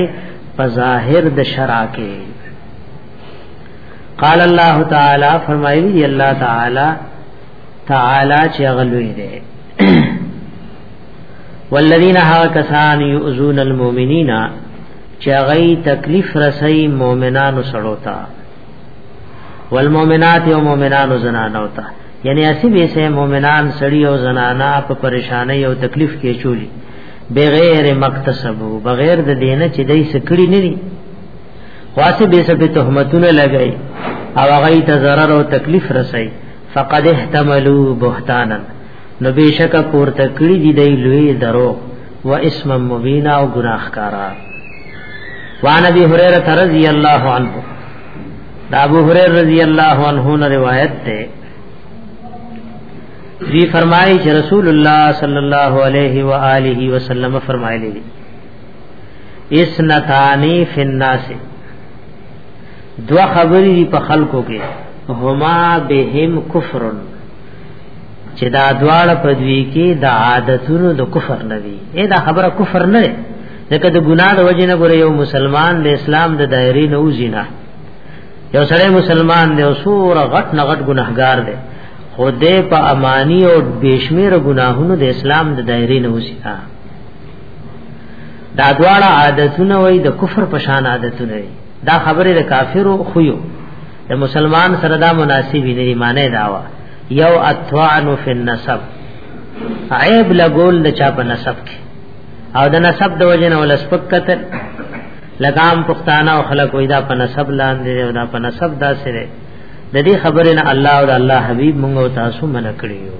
په ظاهر د شرع کې قال الله تعالی فرمایلی دی الله تعالی تعالی چې غلوی دی والذین ها کسان یؤذون المؤمنین چې غي تکلیف رسي مؤمنانو سره تا والمؤمنات او مؤمنانو زنانو ته یعنی اسی به سه مؤمنان سړی او زنانا په پریشانای او تکلیف کې چولی بغیر مقتصبو بغیر د دینه چې دای سکړی نه خاصه به سبه تهمتونه لګای او هغه ته zarar او تکلیف رسای فقد احتملوا بهتانا نو بشک پورته کړی دی دی لوی درو و اسم مبینا او گناهکارا وان ابي هريره رضی الله عنه دا ابو هريره رضی الله عنه نه روایت ده وی فرمایي چې رسول الله صلی الله علیه و آله وسلم فرمایلی اسنتانی فی الناس دو خبری دی په خلکو کې هما بهم کفر چې دا دواړه په دوی کې د عادتونو د کفر نه دی اې دا خبره کفر نه ده ځکه د ګناه د وجې نه ګوره یو مسلمان د اسلام د دایرې نه وځي نه یو سړی مسلمان دی او سور غټ نه غټ ګناهګار دی خو دې په امانی او بشمیر ګناهونو د اسلام د دایرې نه وځي دا دواړه عادتونه وای د کفر په شان عادتونه وای دا خبره د کافرو خویو د مسلمان سره دا مناسب دی معنی دا وا یو اتوان فی النسب عیب لګول د چا په نسب کې او د نسب د وجنه ول سپک کتل لګام پښتانه او خلک وای دا په نسب لاندې او دا په نسب دا سره د دې خبرې نه الله او الله حبيب موږ تاسو منع کړیو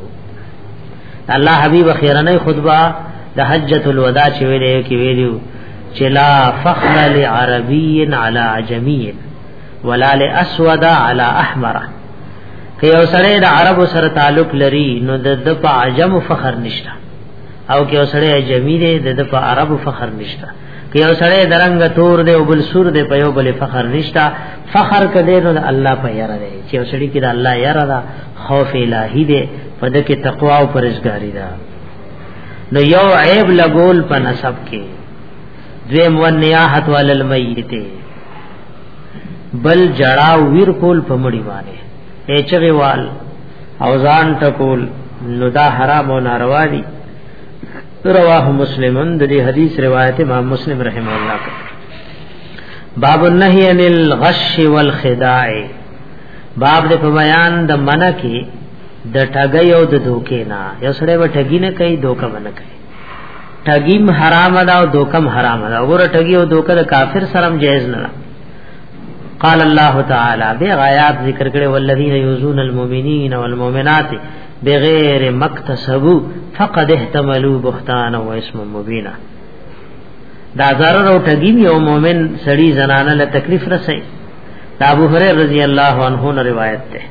الله حبیب خیرنه خطبه د حجۃ الوداع چې ویلې کې ویلو چې لا فخر لعربی علی عجمی ولا لاسود علی احمر که یو سره د عرب سره تعلق لري نو د په عجم فخر نشته او که یو سره عجمی دی د په عرب فخر نشته که یو سره د رنگ تور دی او بل سور دی په یو بل فخر نشته فخر کده نو الله په یاره دی چې یو سړی کې د الله یاره ده خوف الهی دې په دې کې تقوا او پرهیزګاری ده نو یو عیب لګول په نسب کې دویم ونیاحت ولل میته بل جڑا ویر کول په مړی باندې اچغه وال او ځان ټکول نو دا حرام او ناروا دي رواه مسلمن د دې حدیث روایت امام مسلم رحم الله باب النهی عن الغش والخداع باب دې په بیان د منع کې د ټګي او د دوکې نه یو سره و ټګي نه کوي دوکه نه کوي ټګیم حرام ده او دوکم حرام ده وګوره ټګي او دوکه د کافر سره جایز نه ده قال الله تعالی به غیات ذکر کړي والذین یؤذون المؤمنین والمؤمنات بغیر مکتسبو فقد احتملوا بهتانا و اسم مبینا دا zarar او ټګیم یو مؤمن سړی زنانه له تکلیف رسي دا ابو هريره رضی الله عنه نه روایت ده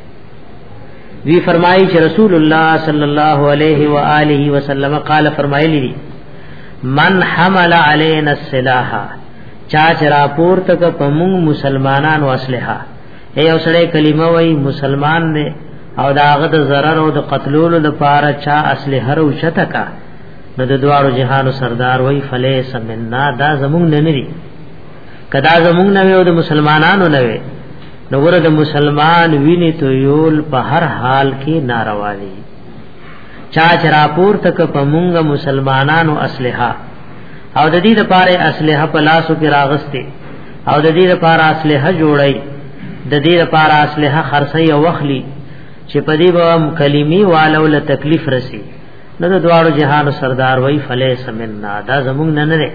وی فرمایي چې رسول الله صلی الله علیه و آله وسلم قال فرمایلی دي من حمل علينا السلاح چا چې راپور تک پمون مسلمانانو اسلحه اے اوسړه کلمه وای مسلمان نه او داغه د zarar او د قتلولو د پاره چا اسلحه رو چته کا نو د دوارو جهانو سردار وای فلیس مننا دا زمون نه نری کدا زمونږ نه وي او د مسلمانانو نه وي نو ګره د مسلمان ویني تو یول په هر حال کې ناروا دي چا چرا پور تک په مونږ مسلمانانو اسلحه او د دې لپاره اسلحه په لاسو کې راغستې او د دې لپاره اسلحه جوړي د دې لپاره اسلحه خرڅي او وخلي چې په دې به کلمي والو له تکلیف رسی نو د دواړو جهان سردار وای فلیس مننا دا زمونږ نه نه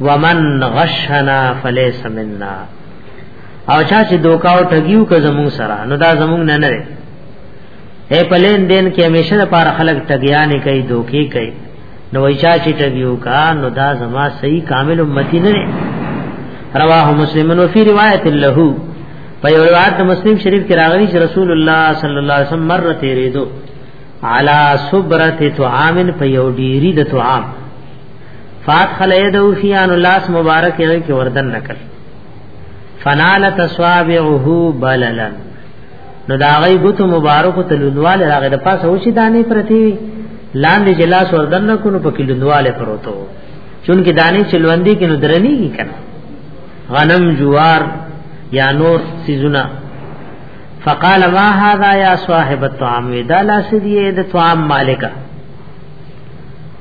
ومن غشنا فليس منا او چا چې دوکاو ټګیو که زمون سره نو دا زمون نه نه اے پلین دین کې همیشه لپاره خلک ټګیانې کوي دوکي کوي نو وای چا چې ټګیو کا نو دا زما صحیح کامل امتی نه رواه مسلمن فی روایت له په یو روایت مسلم شریف کې راغلی چې رسول الله صلی الله علیه وسلم مر تیرې دو علا صبرت طعام په یو ډیری د طعام فات خلای دو فیان لاس مبارک یې کې وردن نکړ فنال تصابعه بللا نو دا غي ګوتو مبارک تلوندوال راغې د پاسه وشي دانه پرتی لاندې جلاس وردن نکو نو پکې لوندواله پروتو چونکه دانه چلوندې کې نو درنی کی کنه غنم جوار یا نور سیزونه فقال ما هذا يا صاحب الطعام دا لا سديه د طعام مالکه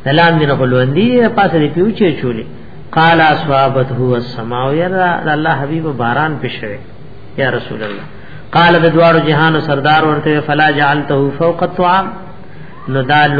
سلام دې نه غلوندي پاسه دې پیوچې چولې قال اصحابت هو السماء یا الله حبیب باران پښوي یا رسول الله قال د دوار جهان سردار ورته فلا جعلته فوق الطعام نو دال